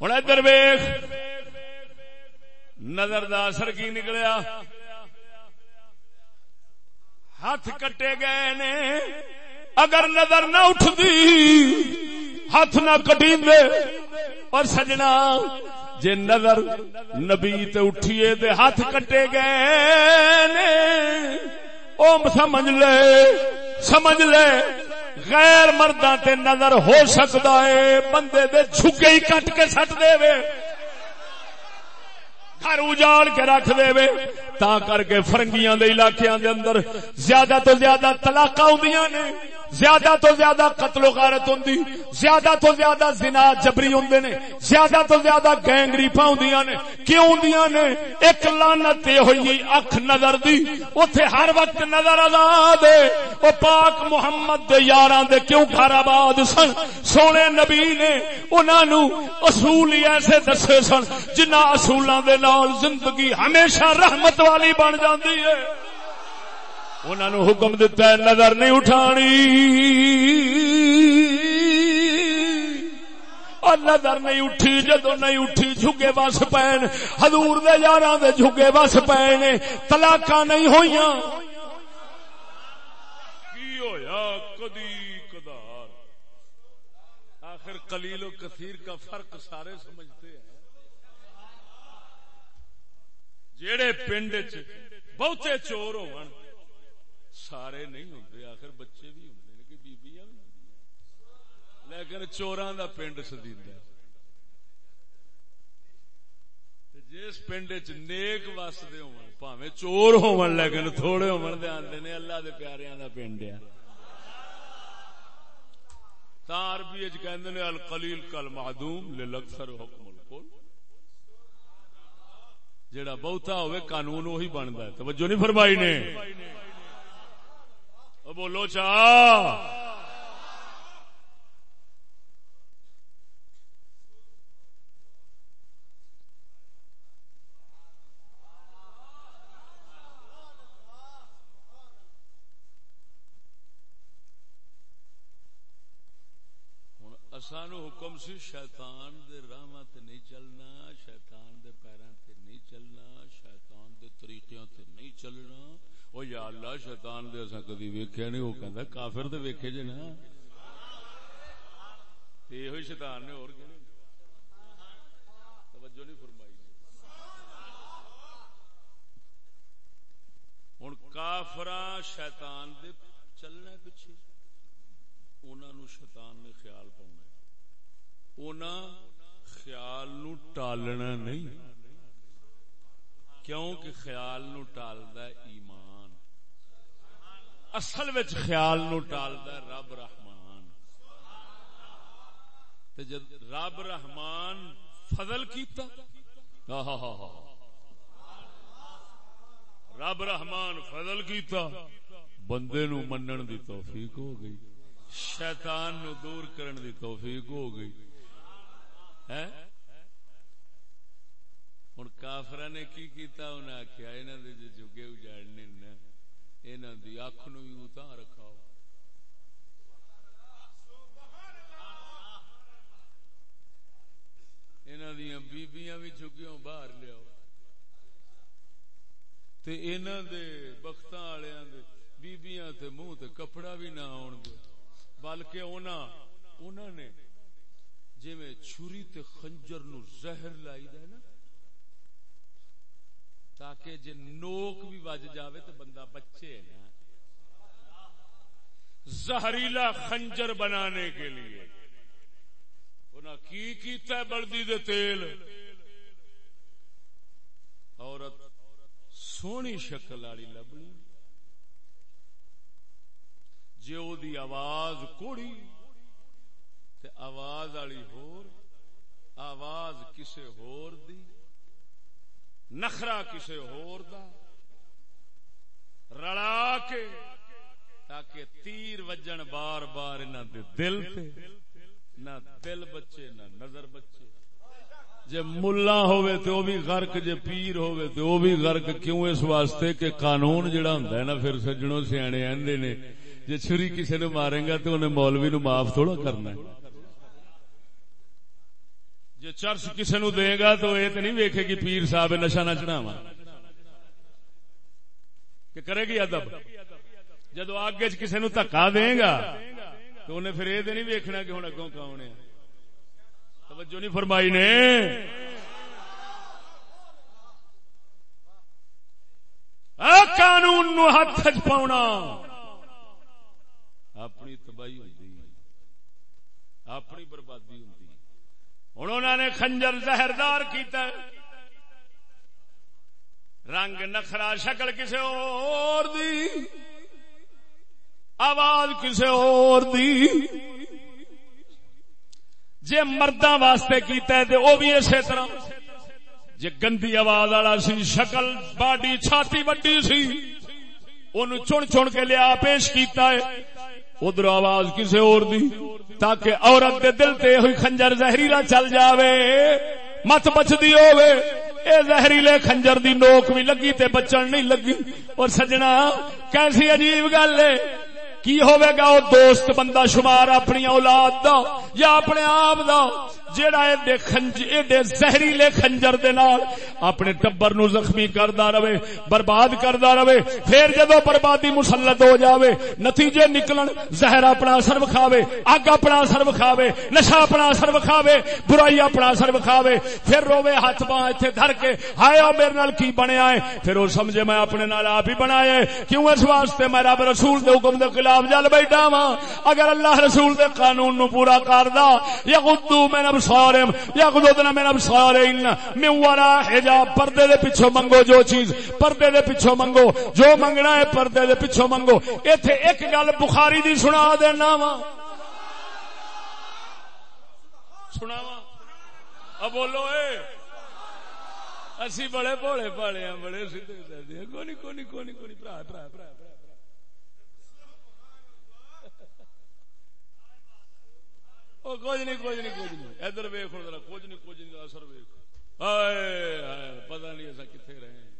ہوں ادھر ویخ نظر دا اثر کی نکلیا؟ ہاتھ کٹے گئے نے۔ اگر نظر نہ اٹھتی، ہاتھ نہ کٹی دے اور سجنا، جے نظر نبی تے اٹھیے دے ہاتھ کٹے گئے نے۔ او سمجھ لے سمجھ لے، غیر مردہ تے نظر ہو سکتا ہے، بندے دے جھکے ہی کٹ کے سٹ دے وے۔ گھر اجاڑ کے رکھ دے وے تا کر کے فرنگیاں دے علاقیاں دے اندر زیادہ تو زیادہ طلاق ہوندیاں نے۔ زیادہ تو زیادہ قتل و غارت ہوندی، زیادہ تو زیادہ زنا جبری ہوندے نے، زیادہ تو زیادہ گینگ ریپا ہوندیاں نے۔ کیوں ہوندیاں نے؟ ایک لعنت تے ہوئی، اکھ نظر دی۔ اوتھے ہر وقت نظر آزاد ہے۔ او پاک محمد دے یاراں دے کیوں گھر آباد سن؟ سونے نبی نے انہاں نو اصول ایسے دسے سن جنہاں اصولاں دے نال زندگی ہمیشہ رحمت والی بن جاندی ہے۔ انہوں حکم دیتا ہے، نظر نہیں اٹھانی۔ اور نظر نہیں اٹھی جدو نہیں اٹھی جھگے بس پین۔ ہزور دے یار دے جھگے بس پین۔ تلاک نہیں ہوئی کدی کدار۔ آخر کلیل و کثیر کا فرق سارے سمجھتے ہیں۔ جیڑے پنڈ بہتے چور ہو سارے نہیں ہوں آخر بچے بھی ہوں کہ بیبیاں بھی لیکن چوراں دا پنڈ سدی جس پنڈ چ نیک وسدے ہو چور ہو لیکن تھوڑے ہون دے آندے نے، اللہ دے پیاریاں دا پنڈ ہے۔ تار بھی اج کہندے نے، القلیل کل معدوم للاکثر حکم الکل جیڑا بہتا ہوئے قانون وہی بندا ہے۔ توجہ نہیں فرمائی نے؟ بولو چا اسانو حکم سی شیطان دے راہ تے نہیں چلنا، شیطان دے پیراں تے نہیں چلنا، شیطان دے طریقیاں تے نہیں چلنا۔ او یا اللہ، شیطان دے اساں کدی ویکھیا نہیں، او کہندا کافر دے ویکھے جے نا۔ تے ہوئی شیطان نے اور کہنے توجہ نہیں فرمائی۔ ہن کافراں شیطان دے چلنا پیچھے انہوں نو شیطان نے خیال پاؤنا۔ خیال نو ٹالنا نہیں۔ کیوں کہ خیال نو ٹالدا ایمان۔ اصل وچ خیال نو ٹالدا رب رحمان۔ تے جب رب رحمان فضل کیتا رب رحمان فضل کیتا، بندے نو منن دی توفیق ہو گئی، شیطان نو دور کرن دی توفیق ہو گئی۔ ہوں کافر نے کی کیتا؟ انہیں آخیا یہاں کے جو جگے اجاڑنے یہاں کی اکھ نو بھی اتنا رکھاؤ۔ یہاں دیا بیبیاں بھی چگیوں باہر لیاؤ۔ تے انہاں دے بختاں والےاں دے بیبیاں تے منہ تے کپڑا بھی نہ آن دے۔ بلکہ انہاں انہاں نے جویں چھری تے خنجر نو زہر لائی دا نا، تاکہ جی نوک بھی بج جاوے تو بندہ بچے نا۔ زہریلا خنجر بنانے کے لیے۔ انہیں کی کیتا ہے بلدی دے تیل؟ عورت سونی شکل والی لبنی۔ جی او دی آواز کوڑی تے آواز والی ہور، آواز کسے ہور دی نخرا کسی ہور دا رڑا کے تاکہ تیر وجن بار بار انہاں دے دل تے، نہ دل بچے، نہ نظر بچے۔ جے ملا ہوئے تو وہ بھی غرق، جے پیر ہوئے تو وہ بھی غرق، کیوں اس واسطے کہ قانون جڑا ہوندا ہے نا، پھر سجنوں سیانے آندے نے۔ جے چھری کسی نے مارے گا تو انہیں مولوی نو معاف تھوڑا کرنا ہے۔ جی چرچ کسی نو دے گا تو یہ تو نہیں ویکھے گی پیر صاحب نشا نہ چڑھاوا کہ کرے گی ادب؟ جدو آگے کسی نو دکا دے گا تو انہیں پھر یہ نہیں ویکھنا کہ ہوں اگوں کون ہے۔ توجہ نہیں فرمائی نے؟ قانون نو ہاتھ پاؤنا اپنی تباہی ہوتی اپنی بربادی۔ ہوں انہوں نے خنجر زہردار کیتا ہے۔ رنگ نخرا شکل کسی اور دی۔ آواز کسی اور دی۔ جے مردہ واسطے کیتا ہے تو وہ بھی اسی طرح۔ جے گندی آواز والا سی، شکل باڈی چھاتی وڈی سی۔ ان چن چن کے لیا پیش کیتا ہے۔ ادھر آواز کسی اور دی۔ تاکہ عورت دے دل تے ہوئی خنجر زہریلا چل جاوے۔ مت بچدی ہوے اے زہریلے خنجر دی نوک بھی لگی تے بچن نہیں لگی۔ اور سجنا، کیسی عجیب گل ہے۔ کی ہوئے گا وہ دوست بندہ شمار اپنی اولاد دا یا اپنے آپ دا؟ جیڑا ایڈے خنج ایڈے زہریلے خنجر دے نال اپنے ٹبر نو زخمی کردا رہے، برباد کردا رہے، پھر جدو بربادی مسلط ہو جاوے، نتیجے نکلن، زہر اپنا اثر وکھاوے، اگ اپنا اثر وکھاوے نشا اپنا اثر وکھاوے، برائی اپنا اثر وکھاوے، پھر روے ہاتھ باں ایتھے دھر کے، ہائے میرے نال کی بنیا ہے؟ پھر وہ سمجھے میں اپنے نال آپ ہی بنایا ہے، کیوں اس واسطے میں رب رسول دے حکم دے خلاف جل بیٹھا وا اگر اللہ رسول دے قانون نو پورا کردا یا غدو میں ابصارهم یغضضن من ابصارهن من وراء حجاب، پردے دے پیچھے منگو جو چیز، پردے دے پیچھے منگو، جو منگنا ہے پردے دے پیچھے منگو۔ ایتھے ایک گل بخاری دی سنا دینا وا سناوا اب بولو، اے۔ اسی بڑے بھولے پالے ہیں، بڑے سیدھے کونی کونی کونی کونی بھرا بھرا بھرا کچھ نہیں کچھ نہیں کچھ نہیں۔ ادھر ویخ ذرا، کچھ نہیں کچھ نہیں، اثر ویخ پتا نہیں ایسا کتنے رہے ہیں۔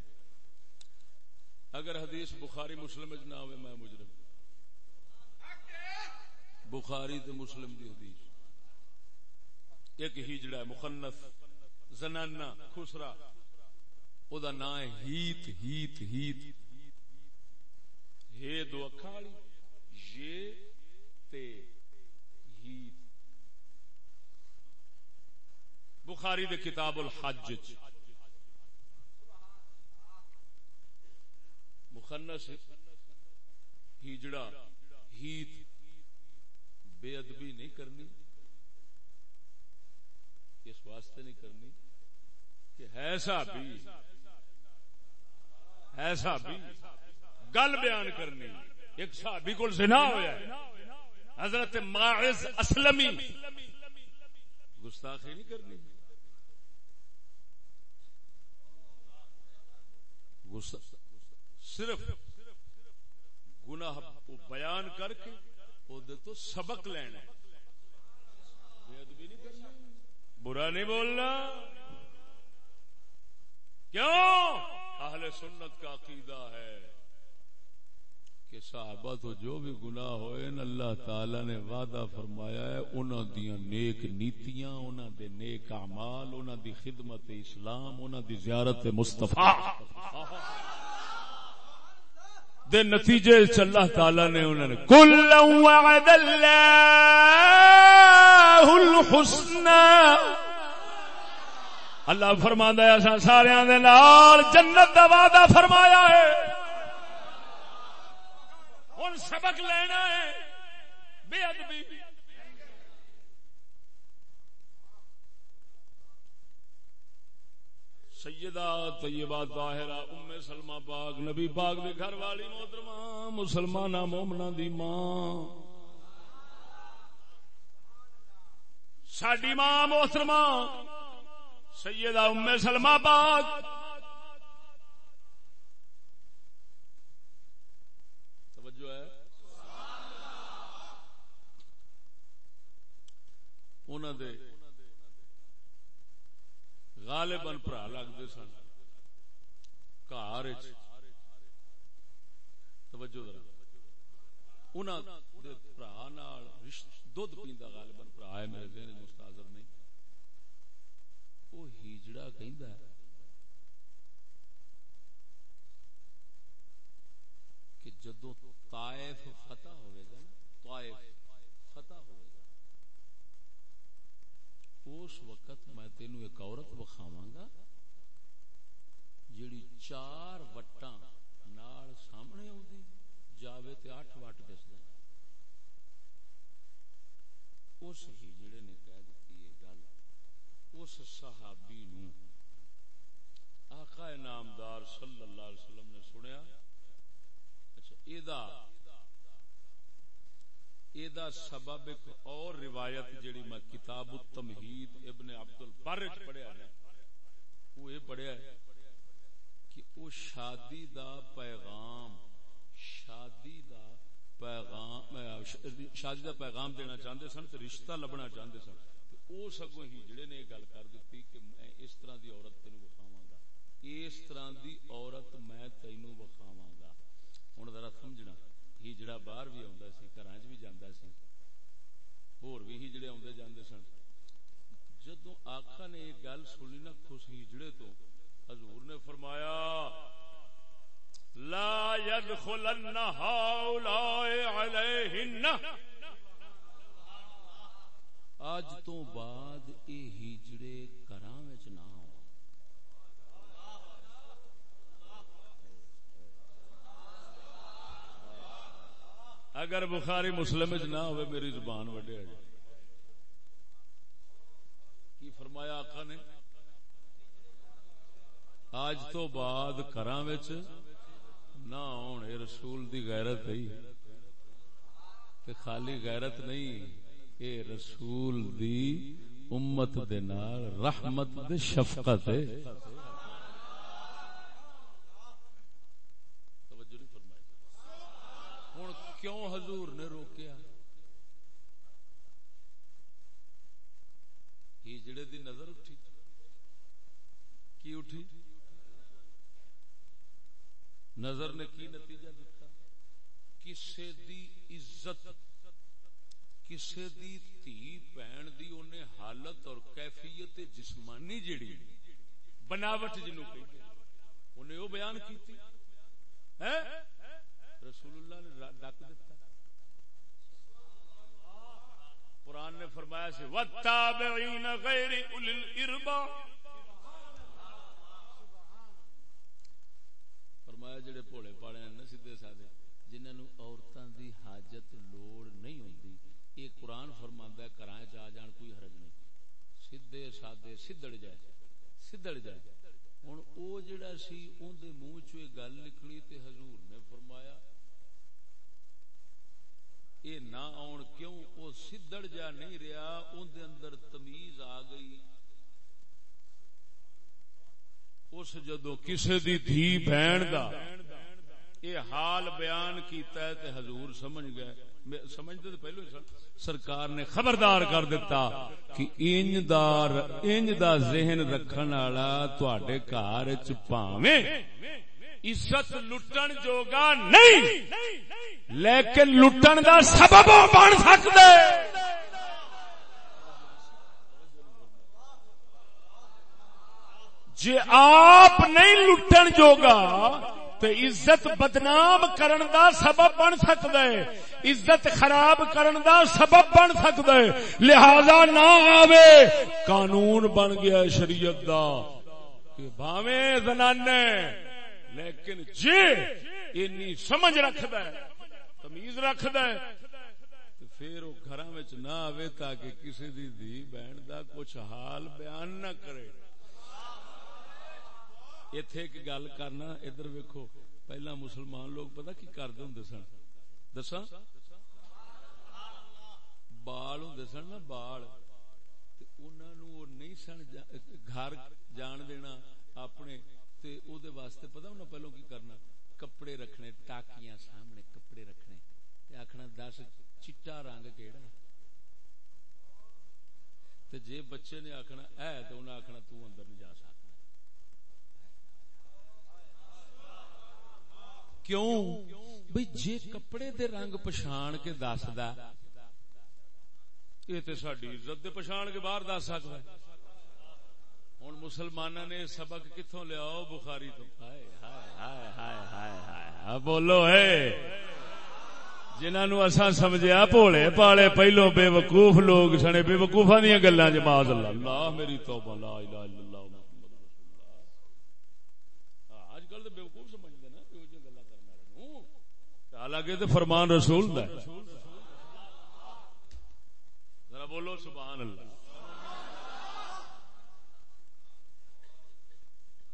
اگر حدیث بخاری مسلم نہ ہوئے میں مجرم۔ بخاری تو مسلم دی حدیث۔ ایک ہیجڑا ہے مخنف زنانا خسرا او دا نام ہے ہیت ہیت ہیت۔ ہے دو اکھا یہ تے بخاری دے کتاب الحج مخنس ہیجڑا ہیت بے ادبی نہیں کرنی، اس واسطے نہیں کرنی کہ ہے صحابی ہے صحابی، گل بیان کرنی۔ ایک صحابی کو زنا ہویا ہے۔ حضرت ماعز اسلمی۔ گستاخی نہیں کرنی۔ صرف گناہ بیان کر کے تو سبق لینا برا نہیں بولنا۔ کیوں؟ اہل سنت کا عقیدہ ہے۔ کہ صحابہ تو جو بھی گناہ ہوئے نا اللہ تعالی نے وعدہ فرمایا ہے انہوں دیا نیک نیتیاں انہوں دے نیک اعمال انہوں دی خدمت اسلام انہوں دی زیارت مصطفیٰ۔ دے نتیجے اللہ تعالی نے انہوں نے کل وعد اللہ الحسنہ۔ اللہ فرما ہے سارے جنت کا وعدہ فرمایا ہے۔ ہوں سبق لینا ہے؟ بے ادبی۔ سیدہ طیبہ طاہرہ ام سلمہ پاک، نبی پاک دے گھر والی محترمہ، مسلمانہ مومنہ دی ماں۔ ساڈی ماں محترمہ، سیدہ ام سلمہ پاک۔ توجہ ہے انہوں دے غالباً برا لگتے سن۔ گھر توجہ برا دھد پیندا غالباً برا ہے، میرے ذہن مستاظر نہیں۔ وہ ہیجڑا کہندا ہے کہ جدو طائف فتح ہوئے گا نا، طائف اس وقت میں تین ایک عورت بخاوا گا، جیڑی چار وٹاں نال سامنے آدھی جاوے تے اٹھ وٹ دسد اس ہی جڑے نے کہہ دیتی ہے گل، اس صحابی نو آقا نامدار صلی اللہ علیہ وسلم نے سنیا ایدہ ایدہ سبب ایک اور روایت جڑی میں کتاب التمہید ابن عبد البر پڑھیا ہے، وہ یہ پڑھیا ہے کہ وہ شادی دا پیغام، شادی دا پیغام، شادی دا پیغام دینا چاہتے سن تو رشتہ لبنا چاہتے سن۔ وہ سگوں ہی جڑے نے گل کر دیتی کہ میں اس طرح دی عورت تینوں بخاواں گا۔ اس طرح دی عورت میں تینوں بخاواں ہوں ذرا سمجھنا ہجڑا باہر بھی آتا سی گھر بھی جانا سی ہور بھی ہجڑے آدھے جانے سن جدو آخا نے یہ گل سنی نا خوش ہجڑے تو حضور نے فرمایا لا يدخلن هؤلاء عليهن آج تو بعد اے ہجڑے اگر بخاری مسلم نہ ہوئے، میری زبان وڈے کی فرمایا آقا نے؟ آج تو بعد گھر نہ ہونے رسول دی غیرت ہی کہ خالی غیرت نہیں، اے رسول دی امت دے نال رحمت دے شفقت ہے۔ کیوں حضور نے روکیا؟ ہجڑے دی نظر اٹھی۔ کی اٹھی؟ نظر نے کی نتیجہ دیتا کسے دی عزت، کسے دی تھی پہن دی انہیں حالت اور کیفیت جسمانی جڑی بناوٹ جنوں کہتے انہیں وہ بیان کی تھی رسول اللہ نے ڈک دیتا قرآن نے فرمایا سے وَالتَّابِعِينَ غَيْرِ اُلِ الْإِرْبَ فرمایا جڑے پوڑے پاڑے ہیں نا سیدھے سادے جنہوں عورتوں دی حاجت لوڑ نہیں ہوتی یہ قرآن فرما گھر آ جان کوئی حرج نہیں۔ سیدے سادے سدڑ جائے سدڑ جائے۔ ہوں وہ جڑا سی اندر منہ چ گل نکلی تے حضور نے فرمایا یہ نہ آن کیوں؟ وہ سدڑ جا نہیں رہا اندر اندر تمیز آ گئی۔ اس جدو کسی دی دھی بہن دا یہ حال بیان کیتا ہے تے حضور سمجھ گئے۔ سمجھتے پہلو سرکار نے خبردار کر دیتا کہ انج دار انج دا ذہن رکھن والا تواڈے گھر وچ پاویں۔ عزت لٹن جوگا نہیں۔ لیکن لٹن دا سبب بن سکتا ہے جی آپ نہیں لٹن جوگا تو عزت بدنام کرن دا سبب بن سکتا ہے عزت خراب کرن دا سبب بن سکتا ہے لہذا نہ آوے، قانون بن گیا شریعت دا۔ کہ باویں زنانے لیکن جی اینی سمجھ رکھد ہے، تمیز رکھد ہے پھر وہ گھر نہ آوے تاکہ کسی دی دی بہن دا کچھ حال بیان نہ کرے۔ اتے ایک گل کرنا، ادھر ویکو پہلا مسلمان لوگ پتا کی کرتے ہوں سن؟ دسا بال ہوں سن نا، بال۔ نہیں سن گھر جان دینا، اپنے تے او دے واسطے پتا ہونا پہلو کی کرنا؟ کپڑے رکھنے، ٹاکیاں سامنے کپڑے رکھنے۔ تے آخنا دس چٹا رنگ کیڑا تے جے بچے نے آخنا ہے تو انہیں آخنا تو اندر نہیں جا سکتا کیوں؟ بھئی جے کپڑے دے رنگ پچھان کے دس دا یہ تے ساڈی عزت دے پچھان کے باہر دس سکتا ہے۔ ہوں مسلمان نے سبق کتوں لیا بخاری تو۔ بولو جنہوں اصا سمجھا بھولے پالے پہلو بے وقوف لوگ سنے بے وقوفا دیا گلا جماعت اللہ۔ میری تو لا الہ الا اللہ اج کل تو بے وقوف سمجھتے نا گلا کرنا حالانکہ تو فرمان رسول دا ذرا بولو، سبحان اللہ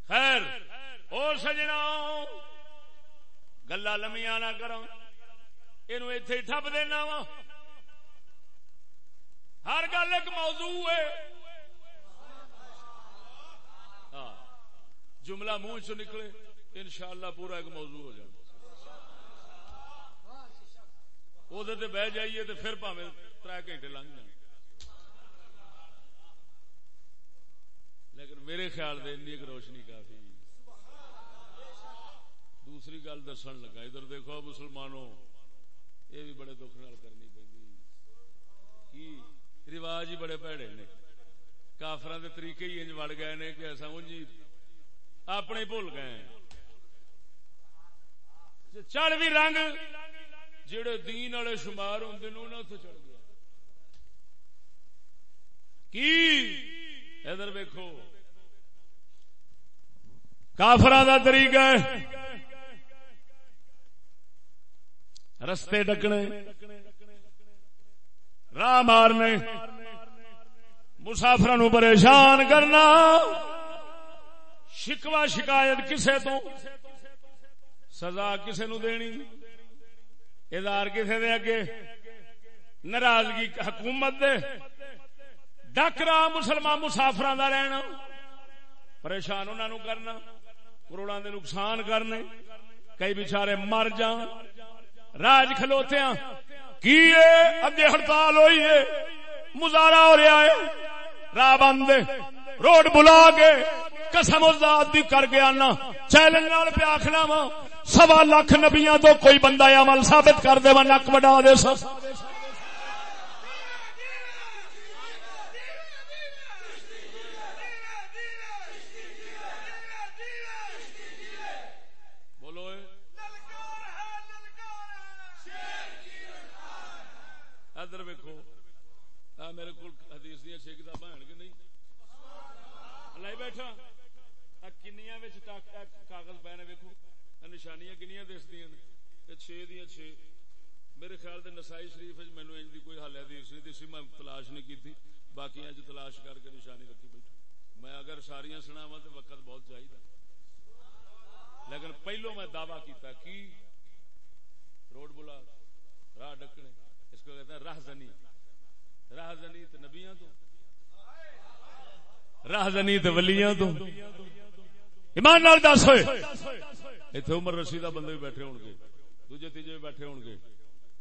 خیر اور سجنا گلا لمیا نہ کرو یہ اتے ٹپ دینا وا ہر گل ایک موضوع ہے جملہ منہ چ نکلے ان شاء اللہ پورا ایک موضوع ہو جائے وہ بہ جائیے تو پھر پاوے تر گھنٹے لنگ جائیں لیکن میرے خیال سے این روشنی کافی دوسری گل دسن لگا۔ ادھر دیکھو مسلمانوں، یہ بھی بڑے دکھ نال کرنی پی رواج ہی بڑے پیڑے نے۔ کافر کے طریقے ہی انج وڑ گئے نے کہ ایسا انجی اپنے بھول گئے چڑھ بھی رنگ، جڑے دین والے شمار ہوں چڑھ گیا۔ کی؟ ادھر ویکو کافر کا طریقہ رستے ڈکنے، راہ مارنے مسافر نو پریشان کرنا شکوا شکایت کسے تو؟ سزا کسے نو دینی؟ ادار کسے دے اگے؟ ناراضگی حکومت دے؟ ڈک رہا مسلمان مسافر کا رہنا، پریشان انہوں کرنا کروڑا دے نقصان کرنے، کئی بچارے مر جان راج کھلوتے ہیں۔ کی اگے ہڑتال ہوئی ہے۔ مظاہرہ ہو رہا ہے۔ راہ بند روڈ بلا کے قسم ازاد بھی کر کے آنا چیلنج نال پہ آخنا وا۔ سوا لاکھ نبیاں تو کوئی بندہ عمل ثابت کر دے نک وڈا دے سب بیٹھا کنیا کاغذ پے نے ویکو نشانیاں کنیا دس دیا چھ دیا چھ میرے خیال سے نسائی شریف مینو انج کی کوئی حال حدیث نہیں دسی میں تلاش نہیں کی باقی اج تلاش کر کے نشانی رکھی بیٹھی میں اگر ساریا سناوا تو وقت بہت چاہیے لیکن پہلو میں دعوی کیتا کی روڈ بلا راہ ڈکنے۔ اس کو کہتے ہیں راہ زنی۔ راہ زنی تو نبیاں تو۔ راہ زنی تو ولیاں تو۔ ایمان نال دس ہوئے۔ اتنے عمر رسیدہ بندے بھی بیٹھے ہون گے دوجے تیجے بھی بیٹھے ہون گے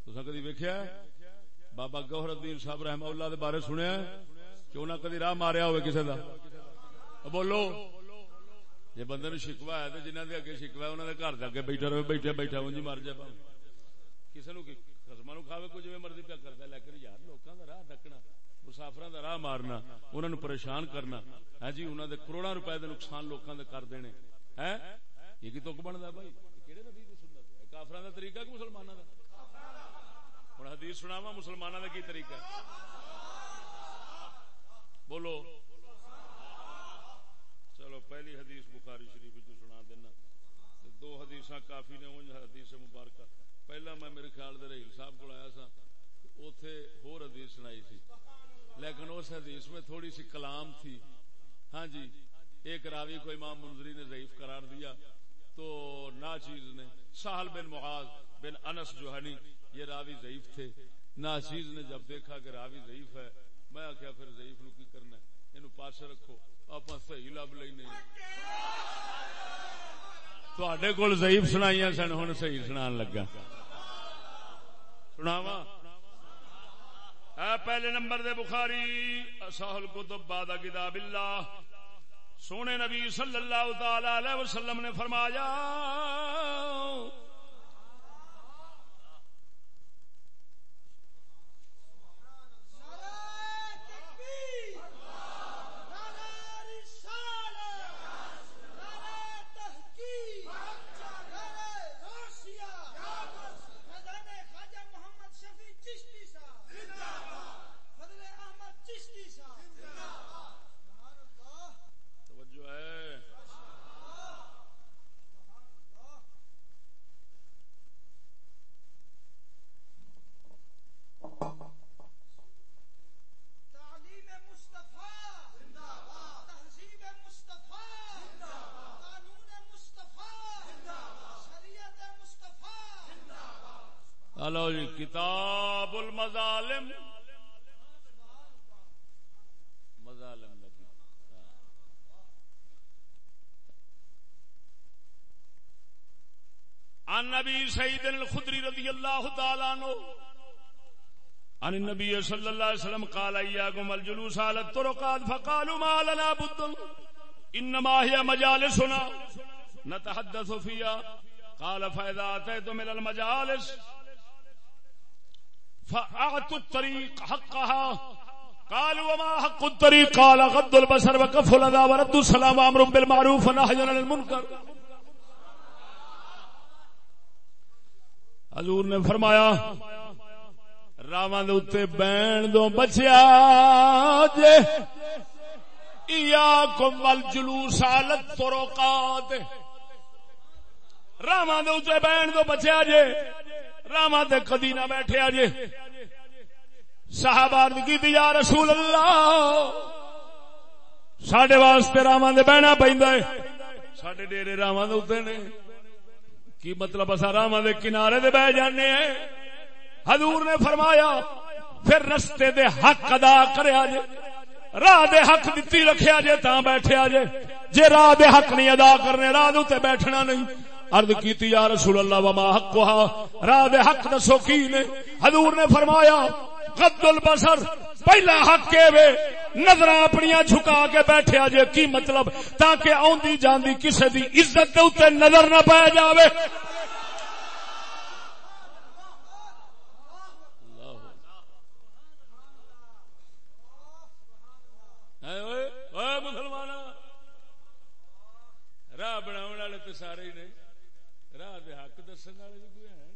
تو کدی ویکیا بابا گوہر الدین صاحب رحم اللہ دے بارے سنیا کہ انہیں کدی راہ ماریا ہوئے کسی دا بولو جی بندے نو شکوا ہے تو جنہ دے اگے شکوا ہے انہوں نے گھر دے بیٹھا رہے بیٹھے بیٹھا انجی مر جائے کسی نو خسما نو کھاوے کچھ مرضی پیا کرتا لیکن یار لوگوں کا راہ ڈکنا مسافر کا راہ مارنا انہوں نے پریشان کرنا ہے جی انہوں نے کروڑا روپے دے نقصان لوگوں کے کر دینے ہے یہ کی تک بنتا بھائی کہڑے نبی کی سنت کافر کا طریقہ کہ مسلمانوں کا ہوں حدیث سناوا مسلمانوں کا کی طریقہ؟ بولو۔ چلو، پہلی حدیث بخاری شریف جو سنا دینا۔ دو حدیث کافی نے انج حدیث مبارکہ۔ پہلا میں میرے خیال دے رحیل صاحب کو آیا سا اوتھے ہور حدیث سنائی تھی لیکن اس حدیث میں تھوڑی سی کلام تھی۔ ہاں جی ایک راوی کو امام منظری نے ضعیف قرار دیا۔ تو نا چیز نے سہل بن معاذ بن انس جوہنی یہ راوی ضعیف تھے۔ نا چیز نے جب دیکھا کہ راوی ضعیف ہے، میں آخیا پھر ضعیف نو کی کرنا ہے؟ یہ پاس رکھو آپ صحیح لب لینے تھے کول ضعیف سنائی سن ہوں صحیح سنا لگا۔ سناوا پہلے نمبر دے بخاری، سہل کتب باد کتاب اللہ۔ سونے نبی صلی اللہ تعالی علیہ وسلم نے فرمایا کتاب المظالم۔ مظالم ہاں۔ عن نبی سید الخدری رضی اللہ تعالی عنہ۔ عن النبي صلى الله عليه وسلم قال اياكم الجلوس على الطرقات فقالوا ما لنا بد، انما هي مجالسنا نتحدث فيها. قال فاذا اتيتم الى المجالس فاعطوا الطريق حقها. قالوا وما حق الطريق؟ قال غض البصر وكف الاذى ورد السلام امر بالمعروف ونهي عن المنكر. حضور نے فرمایا، راواں دے اوتے بین دو بچیا جے ایاکم والجلوس علی الطرقات راواں دے اوتے بین دو بچیا جے۔ راما تے کدی نہ بیٹھے جے صحابہ کی یا رسول اللہ سڈے واسطے راما دے بہنا پہ سڈے ڈیری راما دے نے۔ کی مطلب اصا راما دے کنارے دے بہ جانے ہیں۔ حضور نے فرمایا، پھر رستے دے حق ادا کریا جے راہ دے حق دتی رکھیا جے تا بیٹھے جے جے راہ دے حق نہیں ادا کرنے، راہ دے بیٹھنا نہیں۔ عرض کیتی، یا رسول اللہ، وما حقها؟ راہ دے حق دسو کی نے؟ حضور نے فرمایا، قد البصر، پہلا حق کے وے نظر اپنی جھکا کے بیٹھے جے کی مطلب؟ تاکہ آندی جاندی کسے دی عزت دے اوتے نظر نہ پے جاوے۔ مسلمان۔ راہ بنا والے تو سارے ہی نہیں راہ دے حق دسن والے بھی کوئی ہیں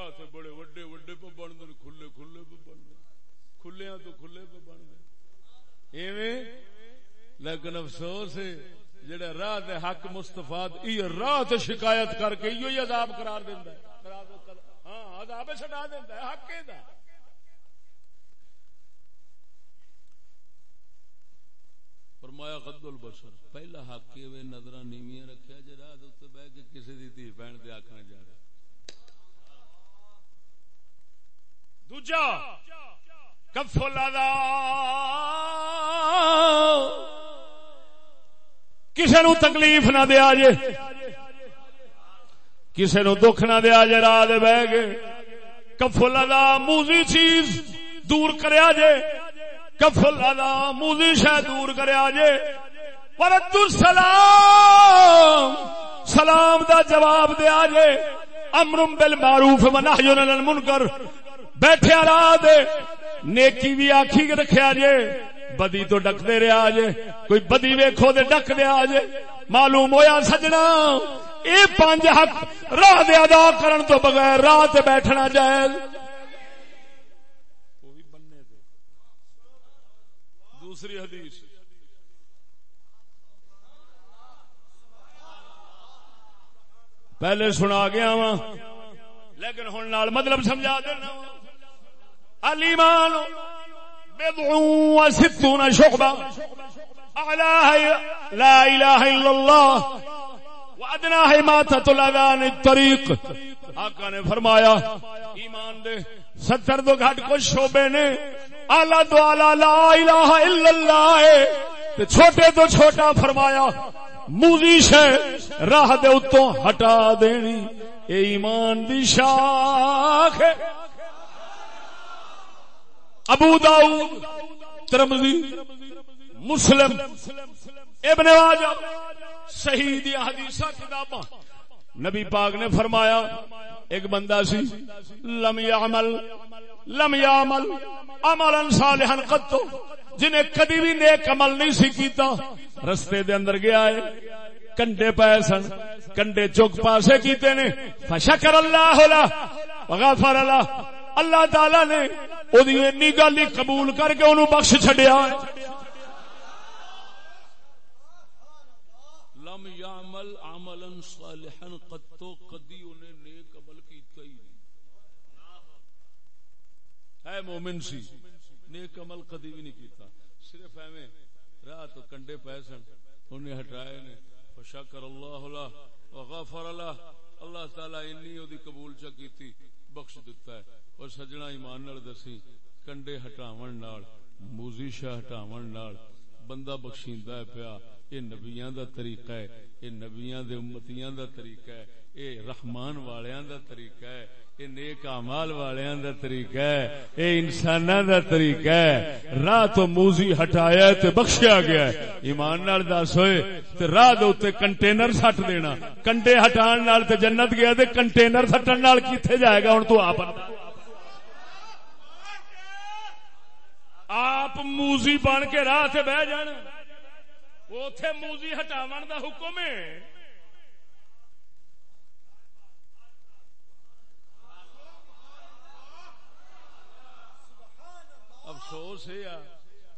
راہ تے بڑے وڈے وڈے پہ بن دے کھلے کھلے پہ بن دے کھلیاں تو کھلے پہ بن دے ایویں؟ لیکن افسوس ہے، جڑا راہ دے حق مستفا راہ تے شکایت کر کے ایو ہی عذاب قرار دیندا ہے۔ ہاں عذاب چھڈا دیندا ہے، حق دا فرمایا، قد البصر پہلا حق یہ نظر نیویاں رکھیا، جے راہ دے اوتے بیٹھ کے کسی دی تھی بہن دے آکھنا جا رہا دوجا، کف الاذا کسی نو تکلیف نہ دیا جے کسی نو دکھ نہ دیا جے راہ دے بہ گئے۔ کفل ادا موزی چیز دور کریا جے کفل ادا موزی شہ دور کریا جے پرت سلام سلام دا جواب دیا جے امرم بالمعروف و نہی عن المنکر۔ بیٹھے راہ دے۔ نیکی بھی آکھی رکھیا جے بدی تو ڈک دے رہا جے کوئی بدی ویکھو دے ڈک دیا جے معلوم ہویا سجنا۔ اے پانچ حق راہ دے ادا کرن تو بغیر راہ تے بیٹھنا جائز۔ دوسری حدیث۔ پہلے سنا گیا وا لیکن ہوں مطلب سمجھا دینا علیمان بضع وستون شعبة. أعلاها لا إله إلا الله وأدناها ماتة الأذان الطريق. آقا نے فرمایا، ایمان دے ستر دو گھٹ کو شعبے نے آلہ دو آلہ لا الہ الا اللہ ہے تے چھوٹے تو چھوٹا فرمایا موزیش ہے راہ دے اتوں ہٹا دینی، اے ایمان دی شاخ ہے۔ ابو داؤد ترمزی مسلم، ابن واجہ صحیح دی حدیثہ کتاباں۔ نبی پاک نے فرمایا، ایک بندہ سی، لم یعمل لم یعمل، عملا صالحا قط، جنہیں کدی بھی نیک عمل نہیں سی کیتا، رستے دے اندر گیا ہے، کنڈے پائے سن، کنڈے چوک پاسے کیتے نے، فشکر اللہ وغفر اللہ اللہ تعالی نے اینی گل ہی قبول کر کے انہوں بخش چڈیا لم یعمل عملا صالحا قطو قدی انہیں نیک عمل کیتا ہی اے مومن سی نیک عمل کدی بھی نہیں کیتا صرف ایویں راہ تو کنڈے پے سن انہیں ہٹائے نے فشکر اللہ اللہ وغفر اللہ اللہ تعالی انی او دی قبول چا کیتی بخش دیتا ہے اور سجنا ایمان نال دسی، کنڈے ہٹاون نال موزیشا ہٹاون نال، بندہ بخشیندا ہے پیا، اے نبیاں دا طریقہ ہے، اے نبیاں دے امتیاں دا طریقہ ہے، اے رحمان والیاں دا طریقہ ہے، اے نیک اعمال والیاں دا طریقہ ہے، اے انساناں دا طریقہ ہے، راہ تو موزی ہٹایا تے بخشیا گیا ہے۔ ایمان نال دس ہوئے، تے راہ دے اوتے کنٹینر سٹ دینا۔ کنڈے ہٹان نال تے جنت گیا تے کنٹینر سٹن نال کیتھے جائے گا؟ ہن تو آپ آپ موزی بن کے راہ سے بہ جان۔ اتے موزی ہٹاو دا حکم ہے۔ افسوس ہے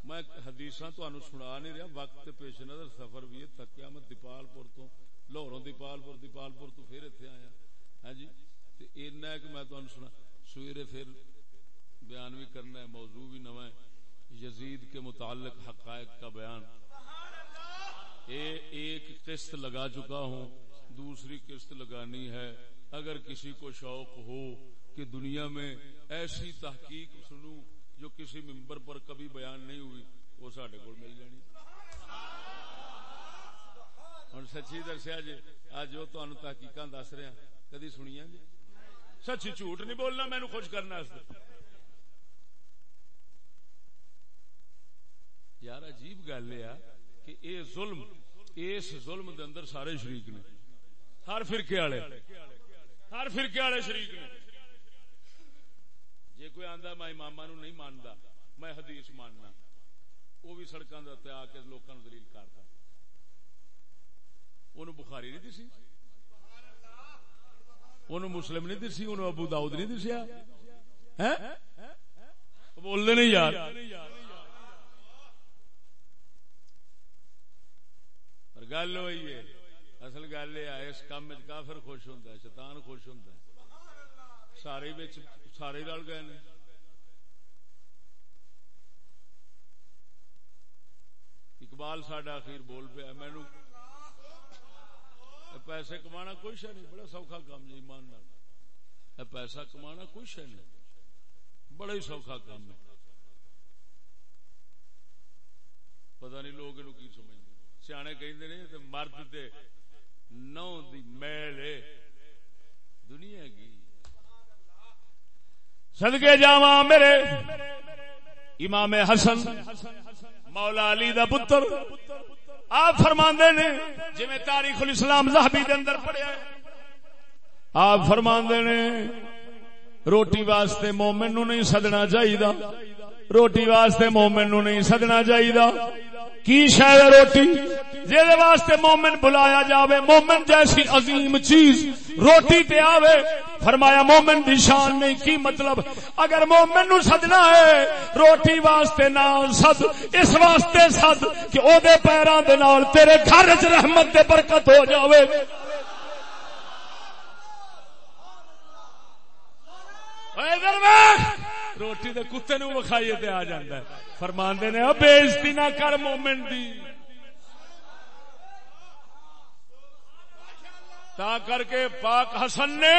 میں حدیث سنا نہیں رہا۔ وقت پیش نظر، سفر بھی تکیا میں دیپال پور تو، لاہوروں دیپال پور دیپال پور تو پھر اتنے آیا۔ ہاں جی؟ اینا کہ میں سنا، سویرے پھر بیان بھی کرنا ہے، موضوع بھی نو ہے۔ یزید کے متعلق حقائق کا بیان۔ اے ایک قسط لگا چکا ہوں، دوسری قسط لگانی ہے۔ اگر کسی کو شوق ہو کہ دنیا میں ایسی تحقیق سنوں جو کسی ممبر پر کبھی بیان نہیں ہوئی، وہ سڈے کو مل جانی۔ ہوں سچی دسیا جی اج وہ تحقیق دس رہا ہاں، کدی سنیا جی؟ سچی جھوٹ نہیں بولنا مینو خوش کرنا یار عجیب گل یہ کہ اے ظلم، اس ظلم دے اندر سارے شریک نے۔ ہر فرقے والے، ہر فرقے والے شریک نے۔ جے کوئی آندا میں امام نو نہیں ماندا، میں حدیث ماننا۔ وہ بھی سڑکاں دے آ کے لوکاں نو دلیل کرتا اونوں بخاری نہیں دسی؟ اونوں مسلم نہیں دسی؟ اونوں ابو داؤد نہیں دسیا؟ ہیں؟ بولنے نہیں یار۔ گل ہوئی ہے، اصل گل یہ ہے، اس کام کافر خوش ہوتا ہے، شیطان خوش ہوتا ہے۔ سارے سارے رل گئے نے۔ اقبال ساڈا اخیر بول پیا مینو پیسے کما کوئی شہ نہیں، بڑا سوکھا کام جی ایمان پیسہ کما کوئی شہ نہیں، بڑا ہی سوکھا کام ہے۔ پتا نہیں لوگ کی سمجھتے سیانے کہ مرد دے نو دی میل دنیا کی سدکے جا میرے امام حسن مولا علی دا پتر آپ فرما نے جی تاریخ الاسلام زہبی دے اندر پڑھیا آپ فرما نے روٹی واسطے مومن نو نہیں سدنا چاہیے روٹی واسطے مومن نو نہیں سدنا چاہیے کی شاید روٹی؟ جہد واسطے مومن بلایا جاوے، مومن جیسی عظیم چیز روٹی تے آوے۔ فرمایا، مومن دی شان نہیں، کی مطلب؟ اگر مومن نو سدنا ہے، روٹی واسطے نہ سد، اس واسطے سد کہ او دے پیران دے نال تیرے گھر چ رحمت دے برکت ہو جاوے۔ روٹی دے کتے نو وکھائیے تے آ جاندا ہے۔ فرماندے نے او بےزتی نہ کر مومن دی۔ تا کر کے پاک حسن نے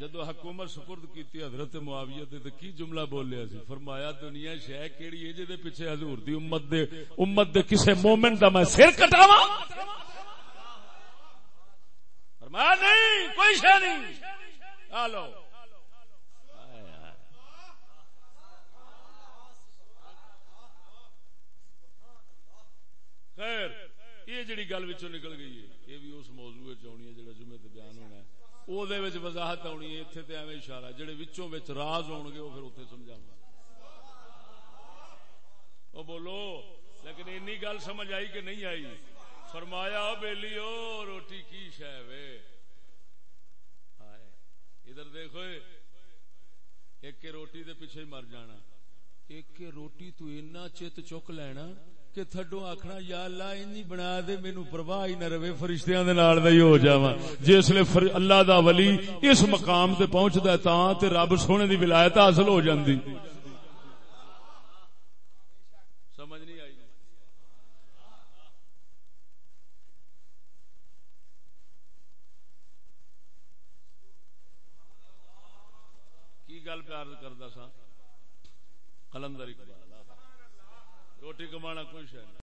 جدو حکومت سپرد کیتی حضرت معاویہ تے کی جملہ بولیا سی؟ فرمایا، دنیا شے کیڑی ہے جے پیچھے حضور دی امت دے امت دے کسے مومن دا میں سر کٹاواں؟ فرمایا، نہیں، کوئی شے نہیں۔ آ لو۔ خیر، یہ جڑی گل نکل گئی ہے، یہ بھی اس موضوع چنی ہے جڑا جمعے تے بیان ہونا ہے۔ او دے وچ وضاحت آنی ہے، ایتھے تے ایویں اشارہ، جڑے وچوں وچ راز ہون گے او پھر اوتھے سمجھاواں۔ او بولو، لیکن انی گل سمجھ آئی کہ نہیں آئی؟ فرمایا، او بیلی، او روٹی کی شے وے؟ ادھر دیکھو، ایک کے روٹی دے پیچھے مر جانا۔ ایک کے روٹی تو اینا چت چک لینا کہ تھڈو آخنا یا اللہ انی بنا دے مینو پرواہ ہی نہ رہے فرشتیاں دے نال دا ہو جاواں جس لے اللہ دا ولی اس مقام تے پہنچدا ہے تاں تے رب سونے دی ولایت حاصل ہو جاندی سمجھ نہیں آئی کی گل پیار کردا سا قلندر اقبال روٹی کمانا کوئی شہ